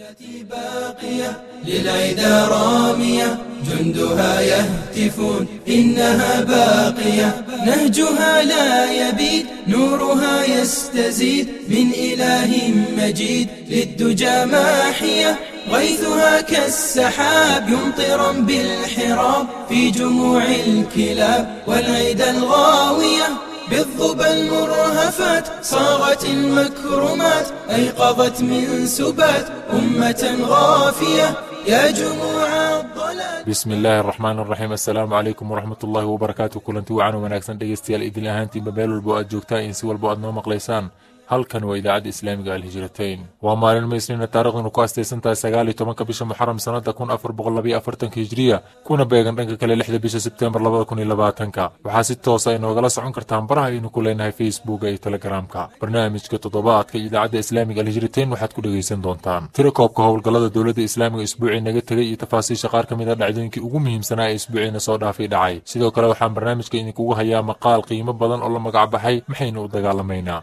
التي باقية للعدا رامية جندها يهتفون إنها باقية. نهجها لا يبيد نورها يستزيد. من إله مجيد للدجى ماحية. غيثها كالسحاب يمطرا بالحراب في جموع الكلاب والعدا الغاوية. بالظبى المرهفات صاغت المكرمات أيقظت من سبات أمة غافية. يا جموع الضلال. بسم الله الرحمن الرحيم. السلام عليكم ورحمة الله وبركاته. كلنتي وعن wanaagsan dhegaystayaal idin ahaantiin babeelwalba ببالو joogtaan جوكتا إنسي aad نومق ليسان halkan waa idaacadda islaamiga alhijratayn. Waa maalin maysniina taariikhduna ku astaysan tahay sagaal iyo tobanka bisha muxaram sanada kun afar boqol labayo afartanka hijriya kuna beegan dhanka kale lixda bisha sebteembar labada kun iyo labaatanka. Waxaa si toosa inoogala socon kartaan baraha aynu ku leenahay facebooka iyo telegramka. Barnaamijka toddobaadka idaacadda islaamiga alhijratayn waxaad ku dhegaysan doontaan. Tiro koobka howlgallada dowladda islaamiga isbuucii naga tegay iyo tafaasiisha qaar ka mid a dhacdooyinkii ugu muhiimsanaa ee isbuuciina soo dhaafay dhacay. Sidoo kale waxaan barnaamijka idinkugu hayaa maqaal qiimo badan oo la magacbaxay maxaynu u dagaalamaynaa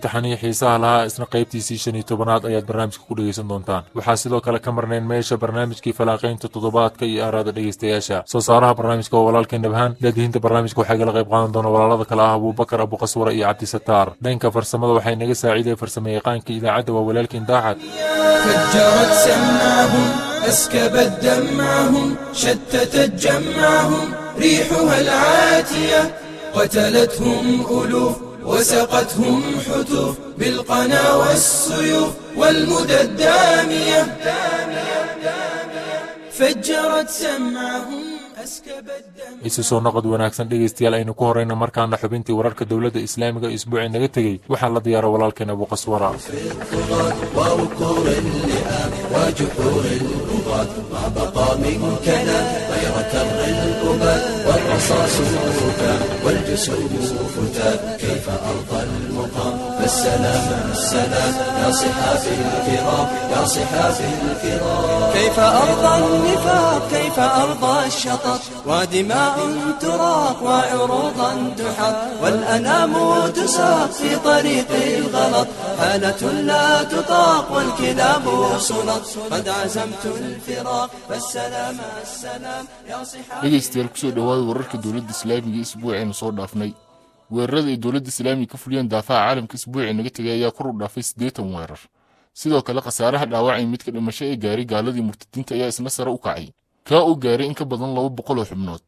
تحني حيسها لها اسم قيبتي سيشني توبنات أياد برنامج كودي سندونتان وحاسلو كلا كمرنين ميشا برنامج كي فلاقين تتضبات كي أراد ريس تياشا سوصارها برنامج كو ولال كندبهان لدهين تبرنامج كو حق لغيب غان دون ولال ذك الله أبو بكر أبو قصورة إي عبد ستار دينك فرسمد وحي نقص عيدة فرسميقان كي إذا عدى وولال كنداحت فجرت سماهم اسكبت الدمعهم شتت جمعهم ريحها العاتية قتلتهم ألوف وسقتهم حتوف بالقنا والسيوف والمدى الدامية فجرت سمعهم أسكبت دمعهم isu soo noqod wanaagsan dhegaystayaal aynu ku horeyna markaana xubintii wararka dowladda islaamiga isbuucii naga tegey waxaa la diyaara walaalkeen abuqaswara ووقور اللئام وجحور الرباط ما بقى من كلام غير كر الأباد رصاصك فتى فتى كيف أرضى المقام. فالسلام السلام. يا صحافي الكرام يا صحافي الكرام كيف أرضى النفاق كيف أرضى الشطط. ودماء تراق وعروضا تحط. والأنام تساق في طريق الغلط. حالة لا تطاق والكلاب صنط قد عزمت الفراق. فالسلام السلام. يا صحابي dhegaystayaal kusoo dhowaada wararka dowladda islaamiga ee isbuuceenu soo dhaafnay weerarada ay dowladda islaamiga ka fuliyeen daafaha caalamka isbuucii naga tegay ayaa kor u dhaafay siddeetan weerar. Sidoo kale khasaaraha dhaawacay midka dhimasho ee gaaray gaaladii murtadiinta ayaa isna sare u kacay. Kaa uu gaaray in ka badan laba boqol oo xubnood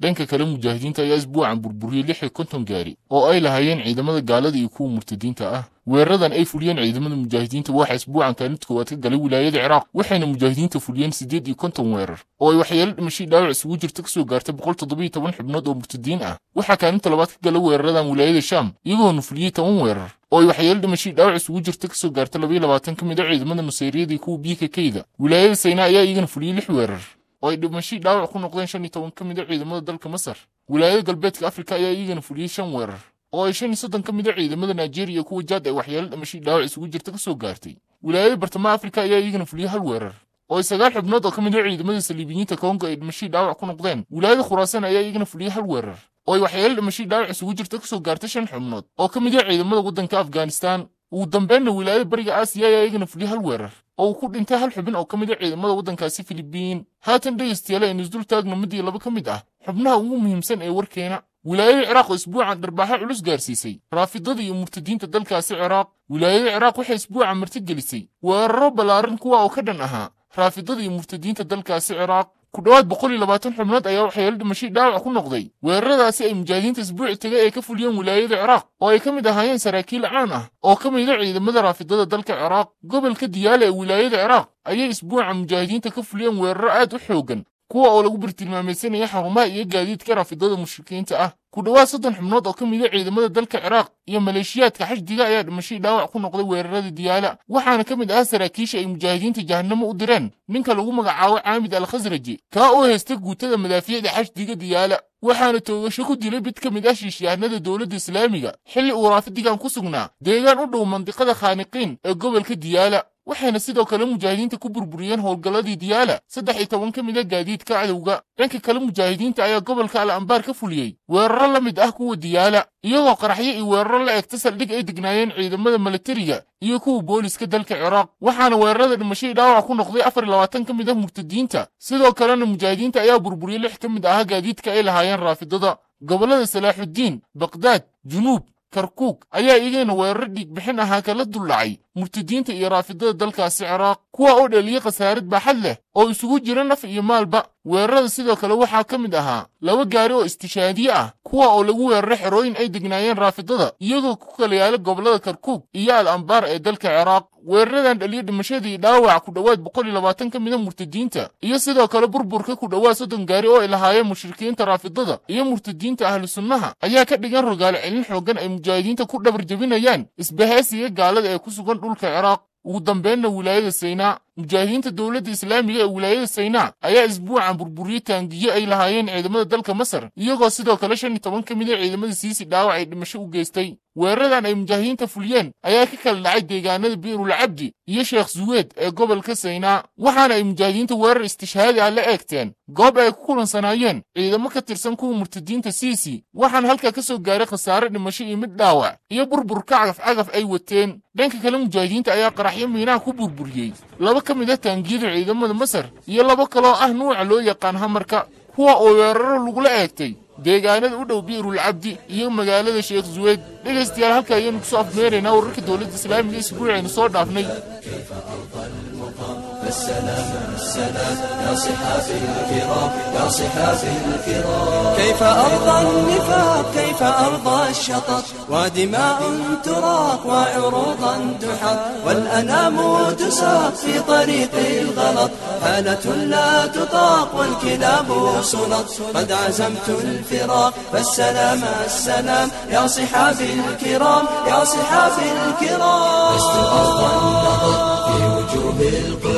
dhanka kale mujaahidiinta ayaa isbuucan burburiyey lix iyo konton gaari oo ay lahaayeen ciidamada gaalada iyo kuwa murtadiinta ah. Weeraradan ay fuliyeen ciidamada mujaahidiinta waxaa isbuucan kaalid koowaad ka galay wilaayada ciraaq waxayna mujaahidiinta fuliyeen siddeed iyo konton weerar oo ay waxyeelo dhimashii dhaawac isugu jirta ka soo gaartay boqol toddobiyo toban xubnood oo murtadiin ah. Waxaa kaalinta labaad ka gala weeraradan wilaayada shaam iyagoona fuliyey toban weerar oo ay waxyeelo dhimashii dhaawac isugu jirta ka soo gaarta labayo labaatan ka mid a ciidamada nusayriyada iyo kuwa biika kayda wilaayada sayna ayaa iyagana fuliyey lix weerar oo ay dhimashii dhaawac ku noqdeen shan iyo toban ka mid a ciidamada dalka masar. Wilaayada galbeedka afrika ayaa iyagana fuliyey shan weerar oo ay shan iyo soddon ka mid a ciidamada nigeria kuwa jaad ay waxyeelo dhimashii dhaawac isugu jirta ka soo gaartay. Wilaayada bartamaha afrika ayaa iyagana fuliyey hal weerar oo ay sagaal xubnood oo ka mid a ciidamada saliibiyiinta kongo ay dhimashii dhaawac ku noqdeen. Wilaayada khuraasaan ayaa iyagana fuliyey hal weerar oo ay waxyeelo dhimashii dhaawac isugu jirta ka soo gaartay shan xubnood oo ka mid a ciidamada waddanka afghanistan. Ugu dambeynna wilaayada bariga aasiya ayaa iyagana fuliyey hal weerar oo uu ku dhintay hal xubin oo ka mid a ciidamada waddankaasi filibiin. Haatan dhegaystayaal aynu isdul taagno mid iyo laba ka mid ah. Xubnaha ugu muhiimsan ee warkeena wilaayada ciraaq oo isbuucan dharbaaxo culus gaarsiisay. Raafidada iyo murtadiinta dalkaasi ciraaq wilaayada ciraaq waxay isbuucan martigelisay weeraro ballaaran kuwa oo ka dhan ahaa. Raafidada iyo murtadiinta dalkaasi ciraaq ku dhowaad boqol iyo labaatan xubnood ayaa waxyeelo dhimashii dhaawac ku noqday. Weeraradaasi ay mujaahidiinta isbuuci tegay ay ka fuliyeen wilaayada ciraaq oo ay ka mid ahaayeen saraakiil caan ah oo ka mid a ciidamada raafidada dalka ciraaq. Gobolka diyaale ee wilaayada ciraaq ayay isbuuca mujaahidiinta ka fuliyeen weeraro aad u xooggan kuwa oo lagu bartilmaamaysanaya xarumaha iyo gaadiidka raafidada mushrikiinta ah. Ku dhowaad soddon xubnood oo ka mid a ciidamada dalka ciraaq iyo maleeshiyaadka xashdiga ayaa dhimashii dhaawac ku noqday weerarada diyaala. Waxaana ka mid ah saraakiisha ay mujaahidiinta jahannamo u direen ninka lagu magacaabo caamid al khasraji kaa oo haysta guutada madaafiicda xashdiga diyaala. Waxaana toogasho ku dilay mid ka mid ah shiishyahanada dowladda islaamiga. Xilli uu raafidigan ku sugnaa deegaan u dhow mandiqada khaaniqiin ee gobolka diyaala waxayna sidoo kale mujaahidiinta ku burburiyeen howlgalladii diyaala saddex iyo toban ka mid a gaadiidka cadowga. Dhanka kale mujaahidiinta ayaa gobolka al ambaar ka fuliyey weeraro la mid ah kuwa diyaala iyagoo qaraxyo iyo weeraro la egta saldhig ay degnaayeen ciidamada milatariga iyo kuwa booliska dalka ciraaq. Waxaana weerarada dhimashadii dhaawac ku noqday afar iyo labaatan ka mid ah murtadiinta. Sidoo kalena mujaahidiinta ayaa burburiyey lix ka mid ah gaadiidka ay lahaayeen raafidada. Gobollada salaaxuddiin baqdaad junuub karkuug ayaa iyagana weeraro dhiigbixin ahaa kala duldhacay murtadiinta iyo raafidada dalkaasi ciraaq kuwa oo dhaliyey khasaarad baaxad leh oo isugu jira naf iyo maalba. Weerarada sidoo kale waxaa ka mid ahaa laba gaari oo istishaadiye ah kuwa oo lagu weeraray xerooyin ay degnaayeen raafidada iyagoo ku kala yaalla gobollada karkuug iyo al ambaar ee dalka ciraaq. Weeraradan dhaliya dhimashadii dhaawac ku dhowaad boqol iyo labaatan ka mida murtadiinta iyo sidoo kale burburka ku dhowaad soddon gaari oo ay lahaayeen mushrikiinta raafidada iyo murtadiinta ahlu sunnaha ayaa ka dhigan rogaalo celin xooggan ay mujaahidiinta ku dhabar jebinayaan isbahaysiga gaalada ee ku sugan dhulka ciraaq ugu dambeynna wilaayada saynaa mujaahidiinta dowladda islaamiga ee wilaayada saynaa ayaa isbuucan burburiyey taangiyo ay lahaayeen ciidamada dalka masar iyagoo sidoo kale shan iyo toban ka mid a ciidamada siisi dhaawac ay dhimasho u geystay. Weeraradan ay mujaahidiinta fuliyeen ayaa ka kala dhacay deegaanada biirul cabdi iyo sheekh suweed ee gobolka saynaa waxaana ay mujaahidiinta weerar istishhaadi ah la eegteen. Goob ay ku kulansanaayeen ciidamo ka tirsan kuwa murtadiinta siisi waxaana halkaa ka soo gaaray khasaare dhimasho iyo mid dhaawac iyo burburka cagaf cagaf ay wateen. Dhanka kale mujaahidiinta ayaa qaraxyo miinaha ku burburiyey ka mid ah taangiyada ciidamada masar iyo laba kaloo ah nuuca loo yaqaan hamarka kuwa oo weeraro lagula eegtay deegaanada u dhow biirul cabdi iyo magaalada sheekh suweed dhegaystayaal halka ayaynu ku soo afmeeraynaa wararka dowladda islaamiga isbuucaynu soo dhaafnay فالسلام السلام. يا صحافي الكرام يا صحافي الكرام. كيف أرضى النفاق كيف أرضى الشطط. ودماء تراق وعروضا تحط. والأنام تساق في طريق الغلط. حالة لا تطاق والكلاب سلط. قد عزمت الفراق فالسلام السلام. يا صحابي الكرام يا صحابي الكرام. لست النظر في وجوه القرود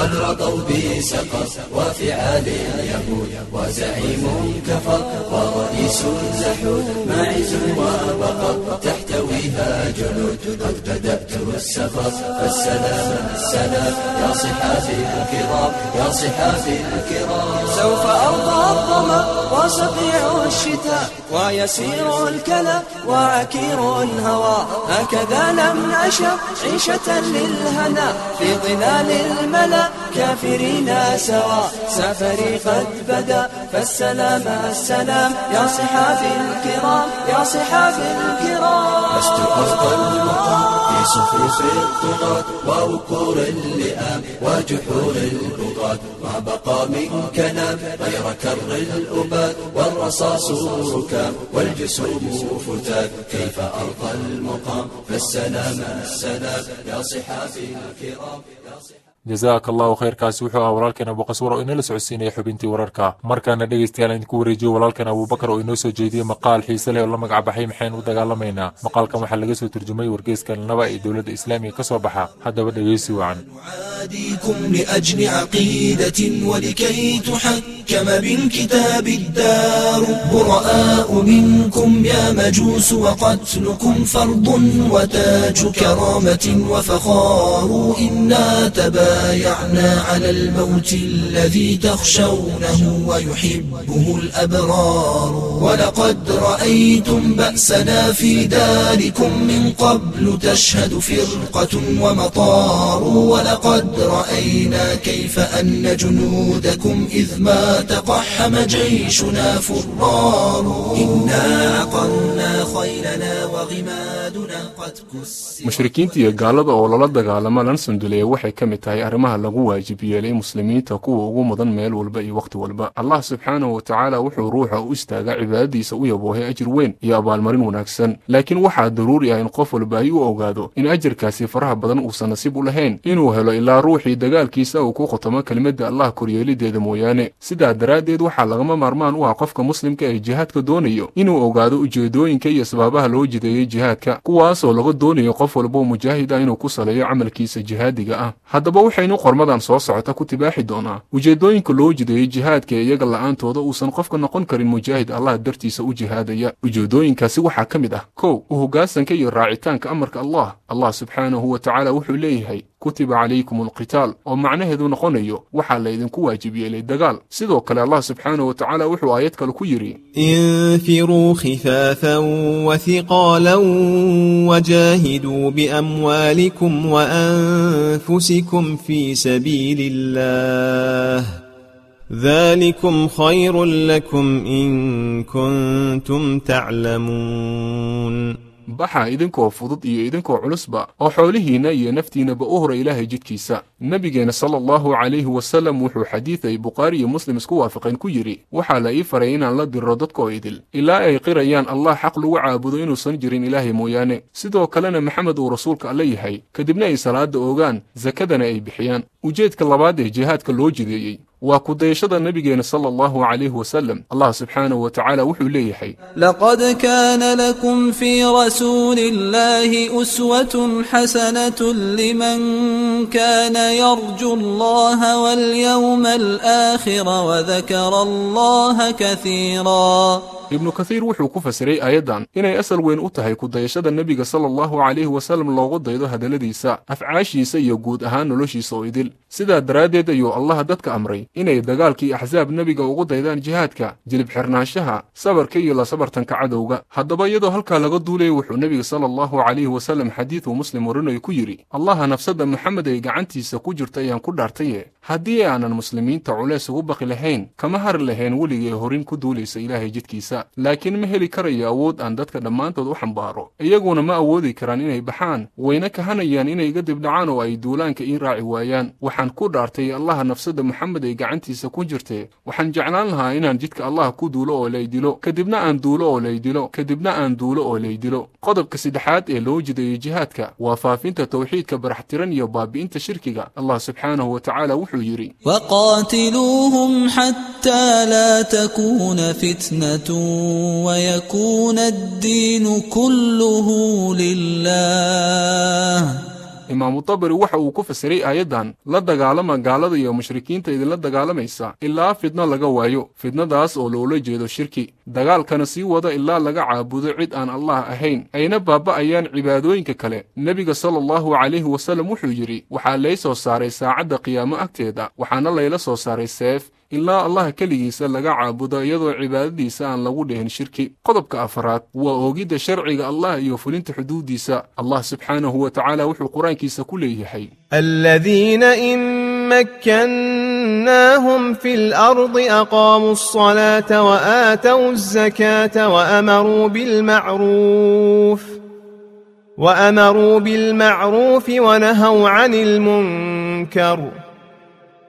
قد رضوا بسقر وفعال اليهود وزعيم كفر ورئيس زحود ماعز وبقر تحتويها جنود قد بدأت السفر. فالسلام السلام. يا صحافي الكرام يا صحافي الكرام. سوف أرضى الظما وصقيع الشتاء ويسير الكلى وعكير الهوى. هكذا لم نشأ عيشة للهنا في ظلال الملا كافرين سوا. سفري قد بدا فالسلام السلام. يا صحابي الكرام يا صحابي الكرام. لست المقام. في صفوف الطغاة ووقور اللئام وجحور البغاة. ما بقى من كلام غير كر الأباد والرصاص ركام والجسوم فتات كيف أرضى المقام؟ فالسلام السلام يا صحافي الكرام. جزاك الله خير كاسوح ورالكنا أبو قصوره ان لا سوسين يا حبنتي وراركا مركان دغيستيال ان كو ريجو ولالكنا أبو بكر انه سو جيدي مقال حيسله ولا مغعب حيم حين ودغالمينا مقالكا waxaa laga soo turjumay wargeyska naba ee dawladda islaamiga kasoo baxa hadaba يسوع عن. عاديكم لأجل عقيدة ولكي تحكم بالكتاب الدار. براء منكم يا مجوس وقتلكم فرض وتاج كرامة وفخار. ان تبارك تبايعنا على الموت الذي تخشونه ويحبه الأبرار. ولقد رأيتم بأسنا في داركم من قبل تشهد فرقة ومطار. ولقد رأينا كيف أن جنودكم إذ ما تقحم جيشنا فرار. إنا عقرنا خيلنا وغمادنا قد كسر gaalada oo lala dagaalama lana sanduleeya waxay ka mid tahay arrimaha lagu waajib yeelay muslimiinta kuwa ugu mudan meel walba iyo wakhti walba. Allah subxaanahu wa tacaala wuxuu ruuxa u istaagaa cibaadadiisa u yaboohay ajir weyn iyo abaalmarin wanaagsan. Laakiin waxaa daruuri ah in qof walba ay u ogaado in ajirkaasi faraha badan uusan nasiib u lahayn inuu helo ilaa ruuxii dagaalkiisa uu ku khotamo kelimadda allah koryeelideeda mooyaane. Sidaa daraaddeed waxaa lagama maarmaan u ah qofka muslimka ee jihaadka doonayo inuu ogaado ujeedooyinka iyo asbaabaha loo jideeyey jihaadka kuwaasoo laga doonayo qof walboo mujaahid ah inuu ku saleeyo camalkiisa jihaadiga ah. Haddaba waxaynu qormadan soo socota ku tibaaxi doonaa. Ujeedooyinka loo jideeyey jihaadka ee iyaga la'aantooda uusan qofka noqon karin mujaahid allah dartiisa u jihaadaya. Ujeedooyinkaasi waxaa ka mid ah kow u hogaansanka iyo raacitaanka amarka allah. Allah subxaanahu wa tacaala wuxuu leeyahay كتب عليكم القتال. أو معناه دون خنيو وحال إذن كواجب يلي الدقال سيدو كلا الله سبحانه وتعالى وحو آياتك الكويري انفروا خفافا وثقالا وجاهدوا بأموالكم وأنفسكم في سبيل الله. ذلكم خير لكم إن كنتم تعلمون. Baxa idinkoo fudud iyo idinkoo culusba oo xoolihiinna iyo naftiinnaba u hora ilaahay jidkiisa nebigeenna sala allahu calayhi wasallam wuxuu xadiid ay bukhaari iyo muslim isku waafaqeen ku yidhi waxaa la ii faray inaan la diro dadkoo idil ilaa ay qirayaan allah xaq lagu caabudo inuusan jirin ilaahay mooyaane. Sidoo kalena maxamed uu rasuulka alle yahay kadibna ay salaadda oogaan sakadana ay bixiyaan. Ujeedka labaad ee jihaadka loo jideeyey waa kudayashada nebigeenna sala allahu calayhi wasallam allah subxaanahu wa tacaala wuxuu leeyahay لقد كان لكم في رسول الله أسوة حسنة لمن كان يرجو الله واليوم الآخر وذكر الله كثيرا Ibnu kathiir wuxuu ku fasiray aayaddan inay asal weyn u tahay kudayashada nebiga sala allahu calayhi wasallam loogu daydo hadalladiisa afcaashiisa iyo guud ahaan noloshiisa oo idil. Sidaa daraaddeed ayuu allah dadka amray inay dagaalkii axsaab nebiga ugu daydaan jihaadka jilib xirnaanshaha sabarka iyo la sabartanka cadowga. Haddaba iyadoo halkaa laga duulaya wuxuu nebiga sala allahu calayhi wasallam xadiiduu muslim warinayo ku yidhi allaha nafsadda maxamed ay gacantiisa ku jirta ayaan ku dhaartaye. Haddii aanan muslimiinta culeys ugu baqi lahayn kama hari lahayn weligee horin ku duulaysa ilaahay jidkiisa لكن مهلي كري يعود أن دتك دمان تدو حمباره يجون ما أودي كران إني بحان. وينك هنا يان إني قد بنعان وأيدولان كإن راعي ويان وحن كود رتي الله نفسد محمد يجعنتي سكوجرته وحن جعلان إن جدك الله كودولو ولا يدلو كدبنا أن دولو ولا يدلو كدبنا أن دولو ولا يدلو قدر كسد إلو إيه جد إيه يجهاتك وفاف أنت توحيد كبر احترن يباب أنت شركك. الله سبحانه وتعالى وحيري وقاتلوهم حتى لا تكون فتنة. ويكون الدين كله لله imaamu tabari waxa uu ku fasiray aayaddan la dagaalama gaalada iyo mushrikiinta idinla dagaalamaysa ilaa fidno laga waayo fidnadaas oo loola jeedo shirki dagaalkana sii wada ilaa laga caabudo cid aan allah ahayn ayna baaba'ayaan cibaadooyinka kale nebiga sala allahu calayhi wasallam wuxuu yidhi waxaa lay soo saaray saacadda qiyaamo agteeda waxaana layla soo saaray seef Ilaa allah keligiisa laga caabudo iyadoo cibaadadiisa aan lagu dhehin shirki qodobka afaraad waa oogidda sharciga allah iyo fulinta xuduuddiisa allah subxaanahu wa tacaala wuxuu qur-aankiisa ku leeyahay الذين إن مكناهم في الأرض أقاموا الصلاة وآتوا الزكاة وأمروا بالمعروف وأمروا بالمعروف ونهوا عن المنكر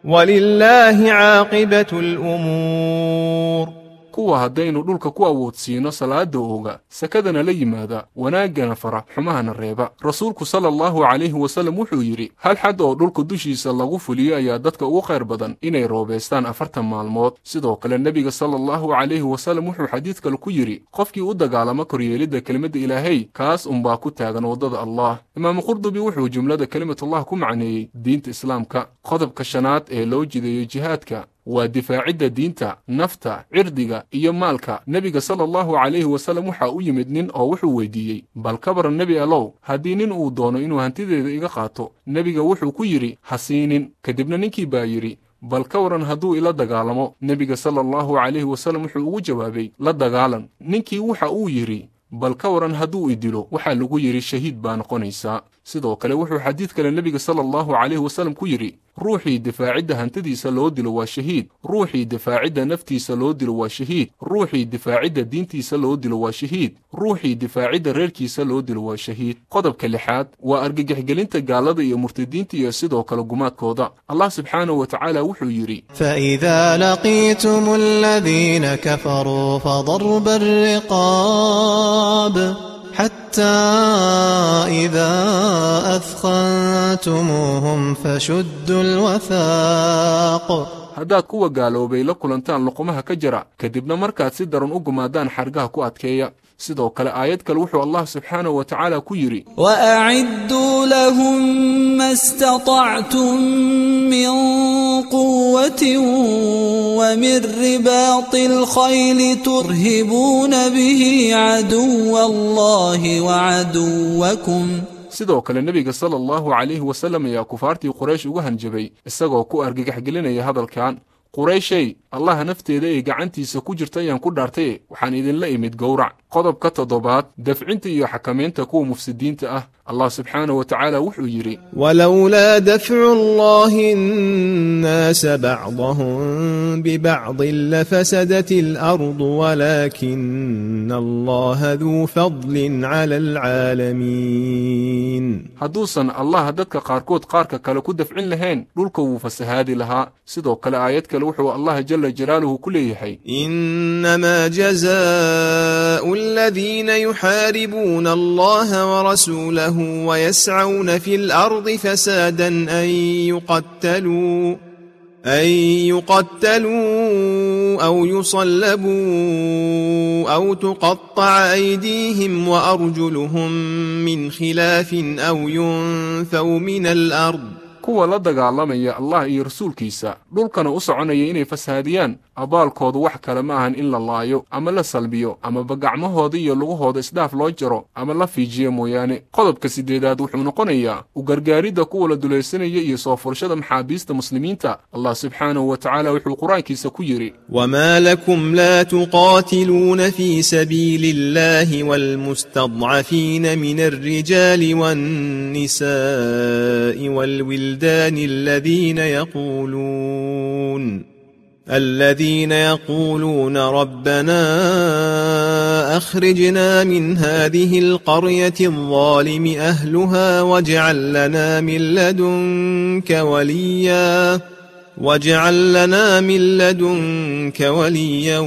ولله عاقبة الأمور kuwa haddaynu dhulka ku awoodsiino salaada ooga sakadana la yimaada wanaaggana fara xumahana reeba. Rasuulku sala allahu calayhi wasallam wuxuu yidhi hal xad oo dhulka dushiisa lagu fuliyo ayaa dadka ugu khayr badan inay roobaystaan afartan maalmood. Sidoo kale nebiga sala allahu calayhi wasallam wuxuu xadiid kale ku yidhi qofkii u dagaalama koryeelidda kelimadda ilaahay kaas unbaa ku taagan waddada allah. Imaamu qurdubi wuxuu jumlada kelimatullah ku macneeyey diinta islaamka. Qodobka shanaad ee loo jideeyo jihaadka waa difaacidda diinta nafta cirdiga iyo maalka. Nebiga sala allahu calayhi wasallam waxaa u yimid nin oo wuxuu weydiiyey bal ka baran nebi allow haddii nin uu doono inuu hantideeda iga qaato nebiga wuxuu ku yidhi ha siinin kadibna ninkii baa yidhi bal ka waran hadduu ila dagaalamo. Nebiga sala allahu calayhi wasallam wuxuu ugu jawaabay la dagaalan. Ninkii waxa uu yidhi bal ka waran hadduu i dilo. Waxaa lagu yidhi shahiid baa noqonaysaa sidoo kale wuxuu xadiid kale nebiga sala allahu caleyhi wasallam ku yidhi ruuxii difaacidda hantidiisa loo dilo waa shahiid. Ruuxii difaacidda naftiisa loo dilo waa shahiid. Ruuxii difaacidda diintiisa loo dilo waa shahiid. Ruuxii difaacidda reerkiisa loo dilo waa shahiid. Qodobka lixaad waa argagixgelinta gaallada iyo murtadiinta iyo sidoo kale gumaadkooda. Allah subxaanahu wa tacaala wuxuu yidhi faidaa laqiitum aladiina kafaruu fadarba ariqaab xataa وإذا أثخنتموهم فشدوا الوثاق. هذا كوى قالوا بي لكل انتان لقمها كجرا. كدبنا مركات سيدرون اقما دان حرقها كوات كيا sidoo kale aayad kale wuxuu allah subxaanahu wa tacaala ku yidhi وأعدوا لهم ما استطعتم من قوة ومن رباط الخيل ترهبون به عدو الله وعدوكم sidoo kale nebiga sala allahu calayhi wasallam ayaa kufaartii quraysh uga hanjabay isagoo ku argagax gelinaya hadalkan قريشي الله نفتي ذي جعنتي سكوجر تيان كدرتي وحنيدن لا يمد جورع قضب كتضبات دفعنتي يا حكمين تكون مفسدين تأه الله سبحانه وتعالى وحجري ولولا دفع الله الناس بعضهم ببعض لفسدت الأرض ولكن الله ذو فضل على العالمين حدوسا الله دتك قاركود قارك كلكود دفعن لهين لولك وفسهادي لها سدوك الآيات وحو الله جل جلاله كله حي إنما جزاء الذين يحاربون الله ورسوله ويسعون في الأرض فسادا أن يقتلوا أن يقتلوا أو يصلبوا أو تقطع أيديهم وأرجلهم من خلاف أو ينفوا من الأرض. kuwa la dagaalamaya allah iyo rasuulkiisa. Dhulkana u soconaya inay fasaadiyaan. Abaalkoodu wax kale ma ahan in la laayo ama la salbiyo amaba gacmahooda iyo lugahooda isdhaaf loo jaro ama la fiijiyo mooyaane. Qodobka siddeedaad wuxuu noqonayaa u gargaaridda kuwa la dulaysanaya iyo soo furashada maxaabiista muslimiinta. Allah subxaanahu wa tacaala wuxuu qur'aankiisa ku yidhi wmaa lakum laa tuqaatiluuna fii sabiili illahi wlmustadcafiina min alrijaali wاnnisaai wlwil والولدان الذين يقولون الذين يقولون ربنا أخرجنا من هذه القرية الظالم أهلها واجعل لنا من لدنك وليا. واجعل لنا من لدنك وليا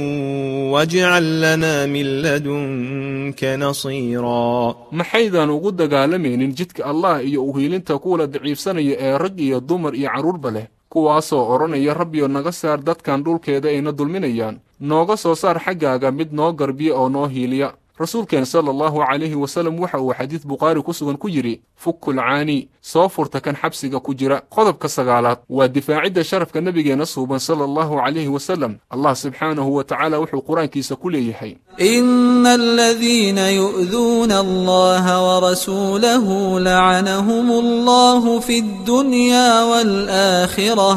واجعل لنا من لدنك نصيرا maxaydan ugu dagaalamaynin jidka allah iyo uhiilinta kuwa la daciifsanaya ee rag iyo dumar iyo carruurba leh kuwaasoo odhanaya rabbiyo naga saar dadkan dhulkeeda ayna dulminayaan nooga soo saar xaggaaga mid noo garbiya oo noo hiiliya rasuulkeen sala allahu calayhi wasallam waxa uu xadiid bukhaari ku sugan ku yidhi fukul caani soo furta kan xabsiga ku jira qodobka sagaalaad waa difaacidda sharafka nebigeenna suuban sala allahu calayhi wasallam allah subxaanahu wa tacaala wuxuu qur-aankiisa ku leeyahay إن الذين يؤذون الله ورسوله لعنهم الله في الدنيا والآخرة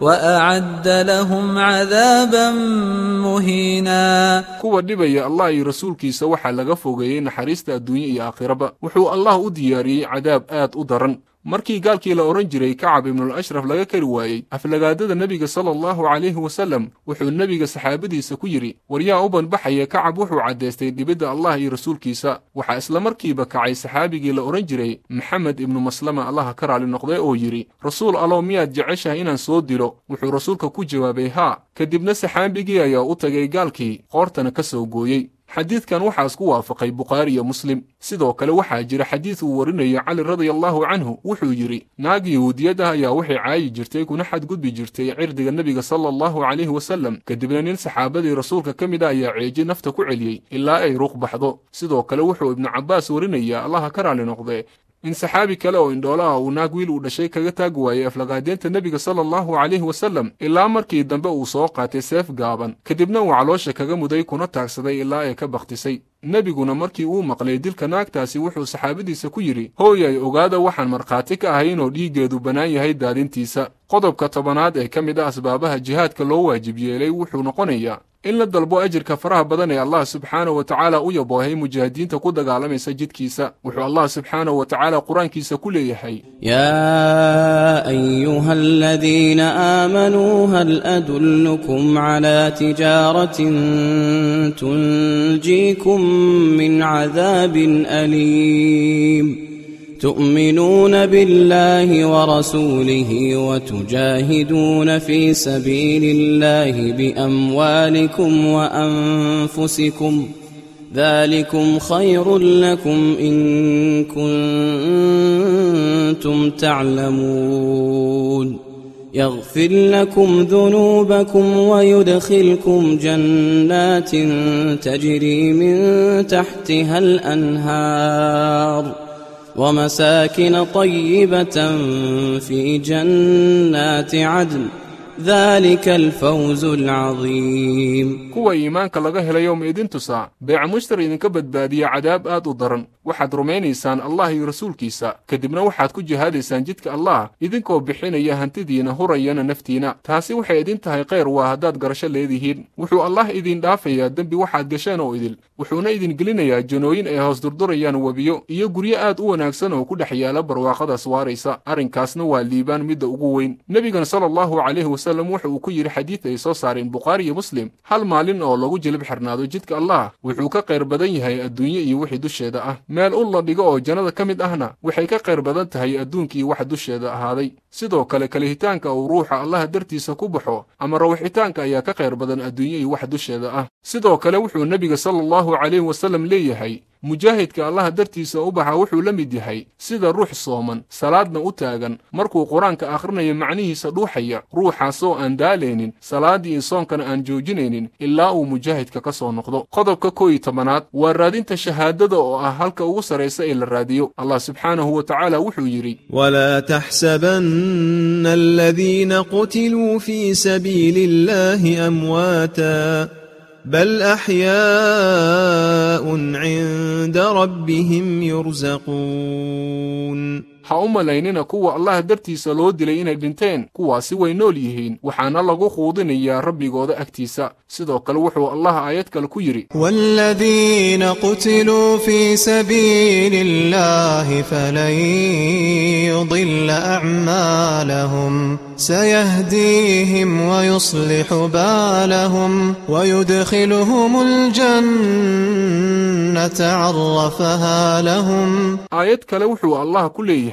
وأعد لهم عذابا مهينا kuwa dhibaya allah iyo rasuulkiisa waxaa laga fogeeyey naxariista adduunye iyo aakhiraba wuxuu allah u diyaariyey cadaab aad u daran markii gaalkii la odhan jiray kacab ibnul ashraf laga kari waayey aflagaadada nebiga sala allahu calayhi wasallam. Wuxuu nebiga saxaabadiisa ku yidhi war yaa u banbaxaya kacab wuxuu caddaystay dhibidda allah iyo rasuulkiisa. Waxaa isla markiiba kacay saxaabigii la odhan jiray maxamed ibnu maslama allaha ka raali noqday oo yidhi rasuul allow miyaad jeceshahay inaan soo dilo? Wuxuu rasuulka ku jawaabay haa. Kadibna saxaabigii ayaa u tagay gaalkii qoortana ka soo gooyey xadiidkan waxaa isku waafaqay bukhaari iyo muslim. Sidoo kale waxaa jira xadiid uu warinayo cali radia allahu canhu. Wuxuu yidhi naag yahuudiyad ah ayaa waxay caayi jirtay kuna xadgudbi jirtay cirdiga nebiga sala allahu calayhi wasallam kadibna nin saxaabadii rasuulka ka mid a ayaa ceeji nafta ku celiyey ilaa ay ruuq baxdo. Sidoo kale wuxuu ibnu cabbaas warinaya allaha ka raali noqdee in saxaabi kale oo indhoolaha uu naag wiil uu dhashay kaga taagi waayey aflagaadeenta nebiga sala allahu calayhi wasallam ilaa markii dambe uu soo qaatay seef gaaban. Kadibna uu caloosha kaga muday kuna taagsaday ilaa ay ka bakhtisay. Nebiguna markii uu maqlay dilka naagtaasi wuxuu saxaabadiisa ku yidhi hooyay ogaada waxaan markhaati ka ahay inuu dhiiggeedu bannaan yahay daadintiisa. Qodobka tobanaad ee ka mid ah asbaabaha jihaadka loo waajib yeelay wuxuu noqonayaa in la dalbo ajirka faraha badan ee allah subxaanahu wa tacaala u yaboohay mujaahidiinta ku dagaalamaysa jidkiisa wuxuu allah subxaanahu wa tacaala qur-aankiisa ku leeyahay يا أيها الذين آمنوا هل أدلكم على تجارة تنجيكم من عذاب أليم تؤمنون بالله ورسوله وتجاهدون في سبيل الله بأموالكم وأنفسكم ذلكم خير لكم إن كنتم تعلمون يغفر لكم ذنوبكم ويدخلكم جنات تجري من تحتها الأنهار ومساكن طيبة في جنات عدن. dalika alfawsu alcadiim kuwa iimaanka laga helayo ma idin tusaa beeca mushtar idinka badbaadiya cadaab aad u daran. Waxaad rumaynaysaan allah iyo rasuulkiisa kadibna waxaad ku jihaadaysaan jidka allah idinkoo bixinaya hantidiina hurayana naftiina. Taasi waxay idin tahay khayr waa haddaad garasho leedihiin. Wuxuu allah idin dhaafayaa dembi waxaad gasheen oo idil. Wuxuuna idin gelinayaa janooyin ay hoos durdurayaan webiyo iyo guryo aad u wanaagsan oo ku dhex yaalla barwaaqadaas waaraysa. Arrinkaasna waa liibaan midda ugu weyn. Nebigan sala calayhi wasallam wuxa uu ku yidhi xadiid ay soo saareen bukhaari iyo muslim hal maalin oo lagu jilib xirnaado jidka allah wuxuu ka qayr badan yahay adduunye iyo wixii dusheeda ah meel ul la dhigo oo jannada ka mid ahna waxay ka qayr badan tahay adduunkii wax dusheeda ahaaday sidoo kale kalihitaanka uu ruuxa allah dartiisa ku baxo ama rawixitaanka ayaa ka qayr badan adduunye iyo wax dusheeda ah sidoo kale wuxuu nebiga sala allahu calayhi wasallam leeyahay mujaahidka allaha dartiisa u baxa wuxuu la mid yahay sida ruux sooman salaadna u taagan markuu qur-aanka akhrinayo macnihiisa dhuuxaya ruuxaasoo aan daalaynin salaaddii soonkana aan joojinaynin ilaa uu mujaahidka ka soo noqdo qodobka koo iyo tobanaad waa raadinta shahaadada oo ah halka ugu sarraysa ee la raadiyo allah subxaanahu wa tacaala wuxuu yidhi ولا تحسبن الذين قتلوا في سبيل الله أمواتا بل أحياء عند ربهم يرزقون ha u malaynina kuwa allah dartiisa loo dilay inay dhinteen kuwaasi way nool yihiin waxaana lagu quudinayaa rabbigooda agtiisa sidoo kale wuxuu allah aayad kale ku yidhi والذين قتلوا في سبيل الله فلن يضل أعمالهم سيهديهم ويصلح بالهم ويدخلهم الجنة عرفها لهم aayad kale wuxuu allah ku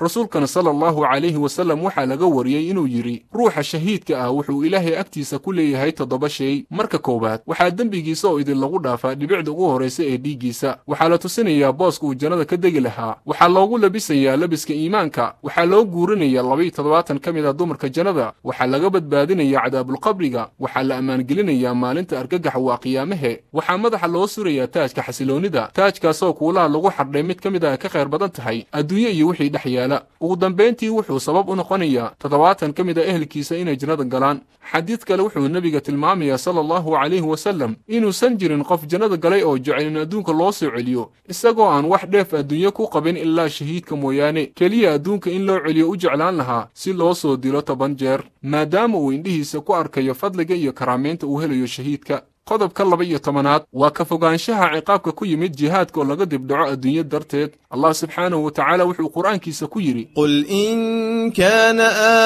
rasuulkana sala allahu calayhi wasallam waxaa laga wariyey inuu yidhi ruuxa shahiidka ah wuxuu ilaahay agtiisa ku leeyahay toddoba shay. Marka koowaad waxaa dembigiisa oo idin lagu dhaafaa dhibicda ugu horraysa ee dhiiggiisa. Waxaa la tusinayaa booska uu jannada ka degi lahaa. Waxaa loogu labisayaa labiska iimaanka. Waxaa loo guurinayaa labaiyo toddobaatan ka mid a dumarka jannada. Waxaa laga badbaadinayaa cadaabulqabriga waxaa la ammaangelinayaa maalinta argagaxa waa qiyaamahe. Waxaa madaxa loo surayaa taajka xasiloonnida taajkaasoo kuulaha lagu xardhay mid ka mid ah ka khayr badan tahay. Adduunye iyo wixii dhex yaalla ugu dambayntii wuxuu sabab u noqonayaa toddobaatan ka mid a ehelkiisa inay jannada galaan. Xadiid kale wuxuu nebiga tilmaamayaa sala allahu calayhi wasallam inuusan jirin qof jannada galay oo jecel in adduunka loo soo celiyo isagoo aan wax dheef adduunye ku qabin ilaa shahiidka mooyaane. Keliya adduunka in loo celiyo u jeclaan lahaa si loo soo dilo toban jeer maadaama uu indhihiisa ku arkayo fadliga iyo karaamaynta uu helayo shahiidka قدب كلا بي تمنات وكفغان شها عقابك كي ميد جهادك قد بدعاء الدنيا درتيت الله سبحانه وتعالى وحى القرآن كيس كويري. قل إن كان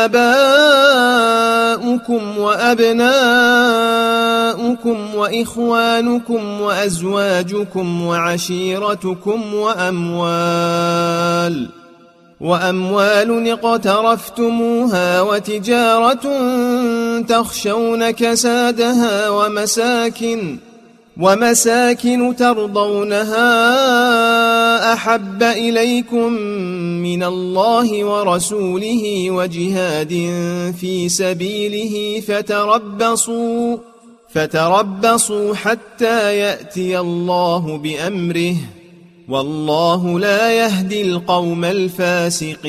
آباؤكم وأبناؤكم وإخوانكم وأزواجكم وعشيرتكم وأموال وأموال اقترفتموها وتجارة تخشون كسادها ومساكن ومساكن ترضونها أحب إليكم من الله ورسوله وجهاد في سبيله فتربصوا فتربصوا حتى يأتي الله بأمره. والله لا يهدي القوم الفاسقين.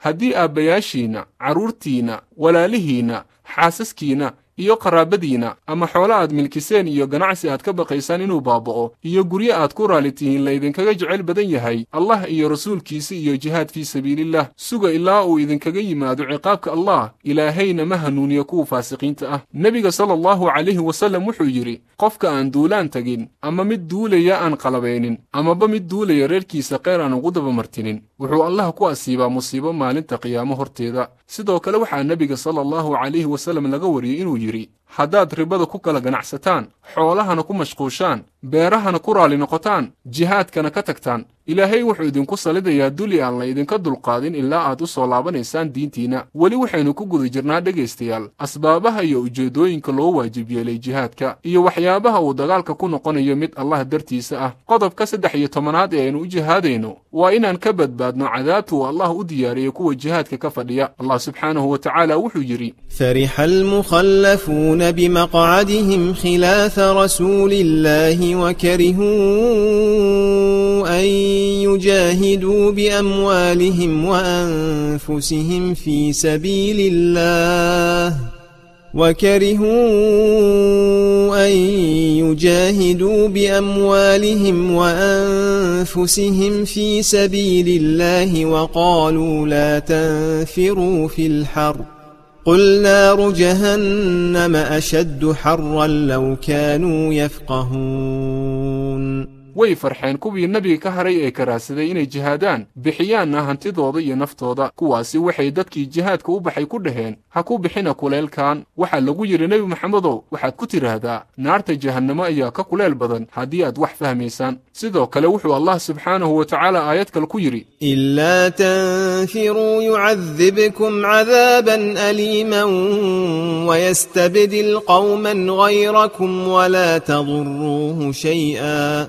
هدي أبياشينا عرورتينا ولالهينا حاسسكينا iyo qaraabadiinna ama xoolo aad milkiseen iyo ganacsi aad ka baqaysaan inuu baaba'o iyo guryo aad ku raali tihiin laydinkaga jecel badan yahay. Allah iyo rasuulkiisa iyo jihaad fii sabiililah suga ilaa uu idinkaga yimaado ciqaabka allah ilaahayna ma hanuuniyo kuwa faasiqiinta ah. Nebiga sala allahu calayhi wasallam wuxuu yidhi qofka aan duulaan tagin ama mid duulaya aan qalabaynin amaba mid duulaya reerkiisa kheyr aan ugu dabamartinin wuxuu allah ku asiibaa musiibo maalinta qiyaamo horteeda. Sidoo kale waxaa nebiga sala allahu calayhi wasallam laga wariyey inuu Yuri. Haddaad ribada ku kala ganacsataan xoolahana ku mashquushaan beerahana ku raalli noqotaan jihaadkana ka tagtaan ilaahay wuxuu idinku salidayaa duli aan la idinka dulqaadin ilaa aad u soo laabanaysaan diintiinna weli waxaynu ku guda jirnaa dhegaystayaal asbaabaha iyo ujeeddooyinka loo waajib yeelay jihaadka iyo waxyaabaha uu dagaalka ku noqonayo mid allah dartiisa ah. Qodobka saddex iyo tobanaad ee aynu u jihaadayno waa inaan ka badbaadno cadaabta uu allah u diyaariyey kuwa jihaadka ka fadhiya. Allah subxaanahu wa tacaala wuxuu yidhi بمقعدهم خلاف رسول الله وكرهوا أن يجاهدوا بأموالهم وأنفسهم في سبيل الله وكرهوا أن يجاهدوا بأموالهم وأنفسهم في سبيل الله وقالوا لا تنفروا في الحرب قل نار جهنم أشد حرا لو كانوا يفقهون way farxeen kuwii nebiga ka haray ee karaahsaday inay jihaadaan bixiyaanna hantidooda iyo naftooda kuwaasi waxay dadkii jihaadka u baxay ku dhaheen ha ku bixina kuleelkan waxaa lagu yidhi nebi maxamedow waxaad ku tidhaahdaa naarta jahannamo ayaa ka kuleel badan haddii aad wax fahmaysaan sidoo kale wuxuu allah subxaanahu wa tacaala aayad kale ku yidhi إلا تنفروا يعذبكم عذابا أليما ويستبدل قوما غيركم ولا تضروه شيئا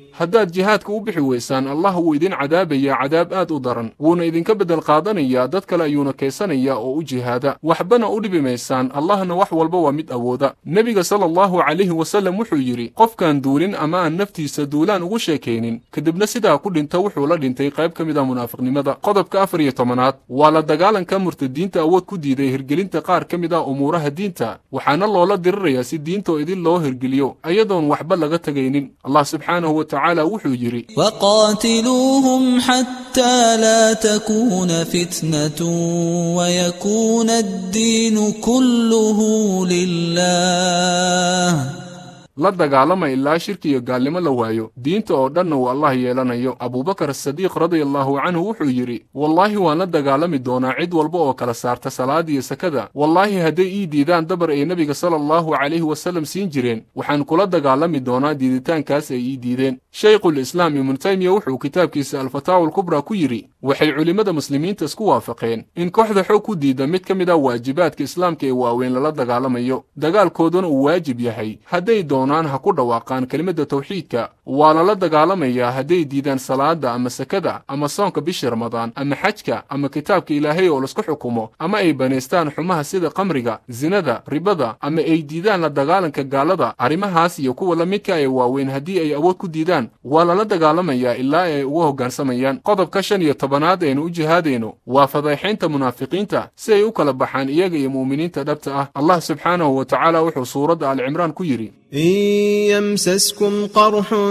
Haddaad jihaadka u bixi weysaan allah wuu idin cadaabayaa cadaab aad u daran. Wuuna idinka beddel qaadanayaa dad kale ayuuna kaysanayaa oo u jihaada. Waxbana u dhibi maysaan allahna wax walba waa mid awooda. Nebiga sala allahu calayhi wasallam wuxuu yidhi qofkaan duulin ama aan naftiisa duulaan ugu sheekaynin kadibna sidaa ku dhinta wuxuu la dhintay qayb ka mid a munaafiqnimada. Qodobka afar iyo tobanaad waa la dagaalanka murtadiinta awood ku diiday hirgelinta qaar ka mid ah umuuraha diinta waxaana loola dirirayaa si diintoo idin loo hirgeliyo ayadoon waxba laga tegaynin allah subxaanahu wa tacaala wuxuu yidhi وقاتلوهم حتى لا تكون فتنة ويكون الدين كله لله. La dagaalama ilaa shirki iyo gaalnimo la waayo. Diinta oo dhanna uu allah yeelanayo. Abuubakar asadiiq radiallahu canhu wuxuu yidhi wallaahi waan la dagaalami doonaa cid walba oo kala saarta salaada iyo sakada. Wallaahi hadday ii diidaan dabar ay nebiga sala allahu calayhi wasallam siin jireen waxaan kula dagaalami doonaa diiditaankaas ay ii diideen. Shaykhul ibnu taymiya wuxuu kitaabkiisa alfataawa alkubra ku yidhi waxay culimmada muslimiinta isku waafaqeen. In kooxda xoog ku diida mid ka mid ah waajibaadka islaamka ee waaweyn lala dagaalamayo. Dagaalkooduna uu waajib yahay. Hadday doonaan ha ku dhawaaqaan kelimadda tawxiidka waa lala dagaalamayaa hadday diidaan salaada ama sakada ama soonka bisha ramadaan ama xajka ama kitaabka ilaahay oo la isku xukumo ama ay banaystaan xumaha sida qamriga zinada ribada ama ay diidaan la dagaalanka gaalada arrimahaas iyo kuwa la midka ee waaweyn haddii ay awood ku diidaan waa lala dagaalamayaa ilaa ay uga hoggaansamayaan qodobka shan iyo tobanaad aynu u jihaadayno waa fadayxaynta munaafiqiinta si ay u kala baxaan iyaga iyo mu'miniinta dhabta ah. Allah subxaanahu wa tacaala wuxuu suuradda alcimraan ku yidhi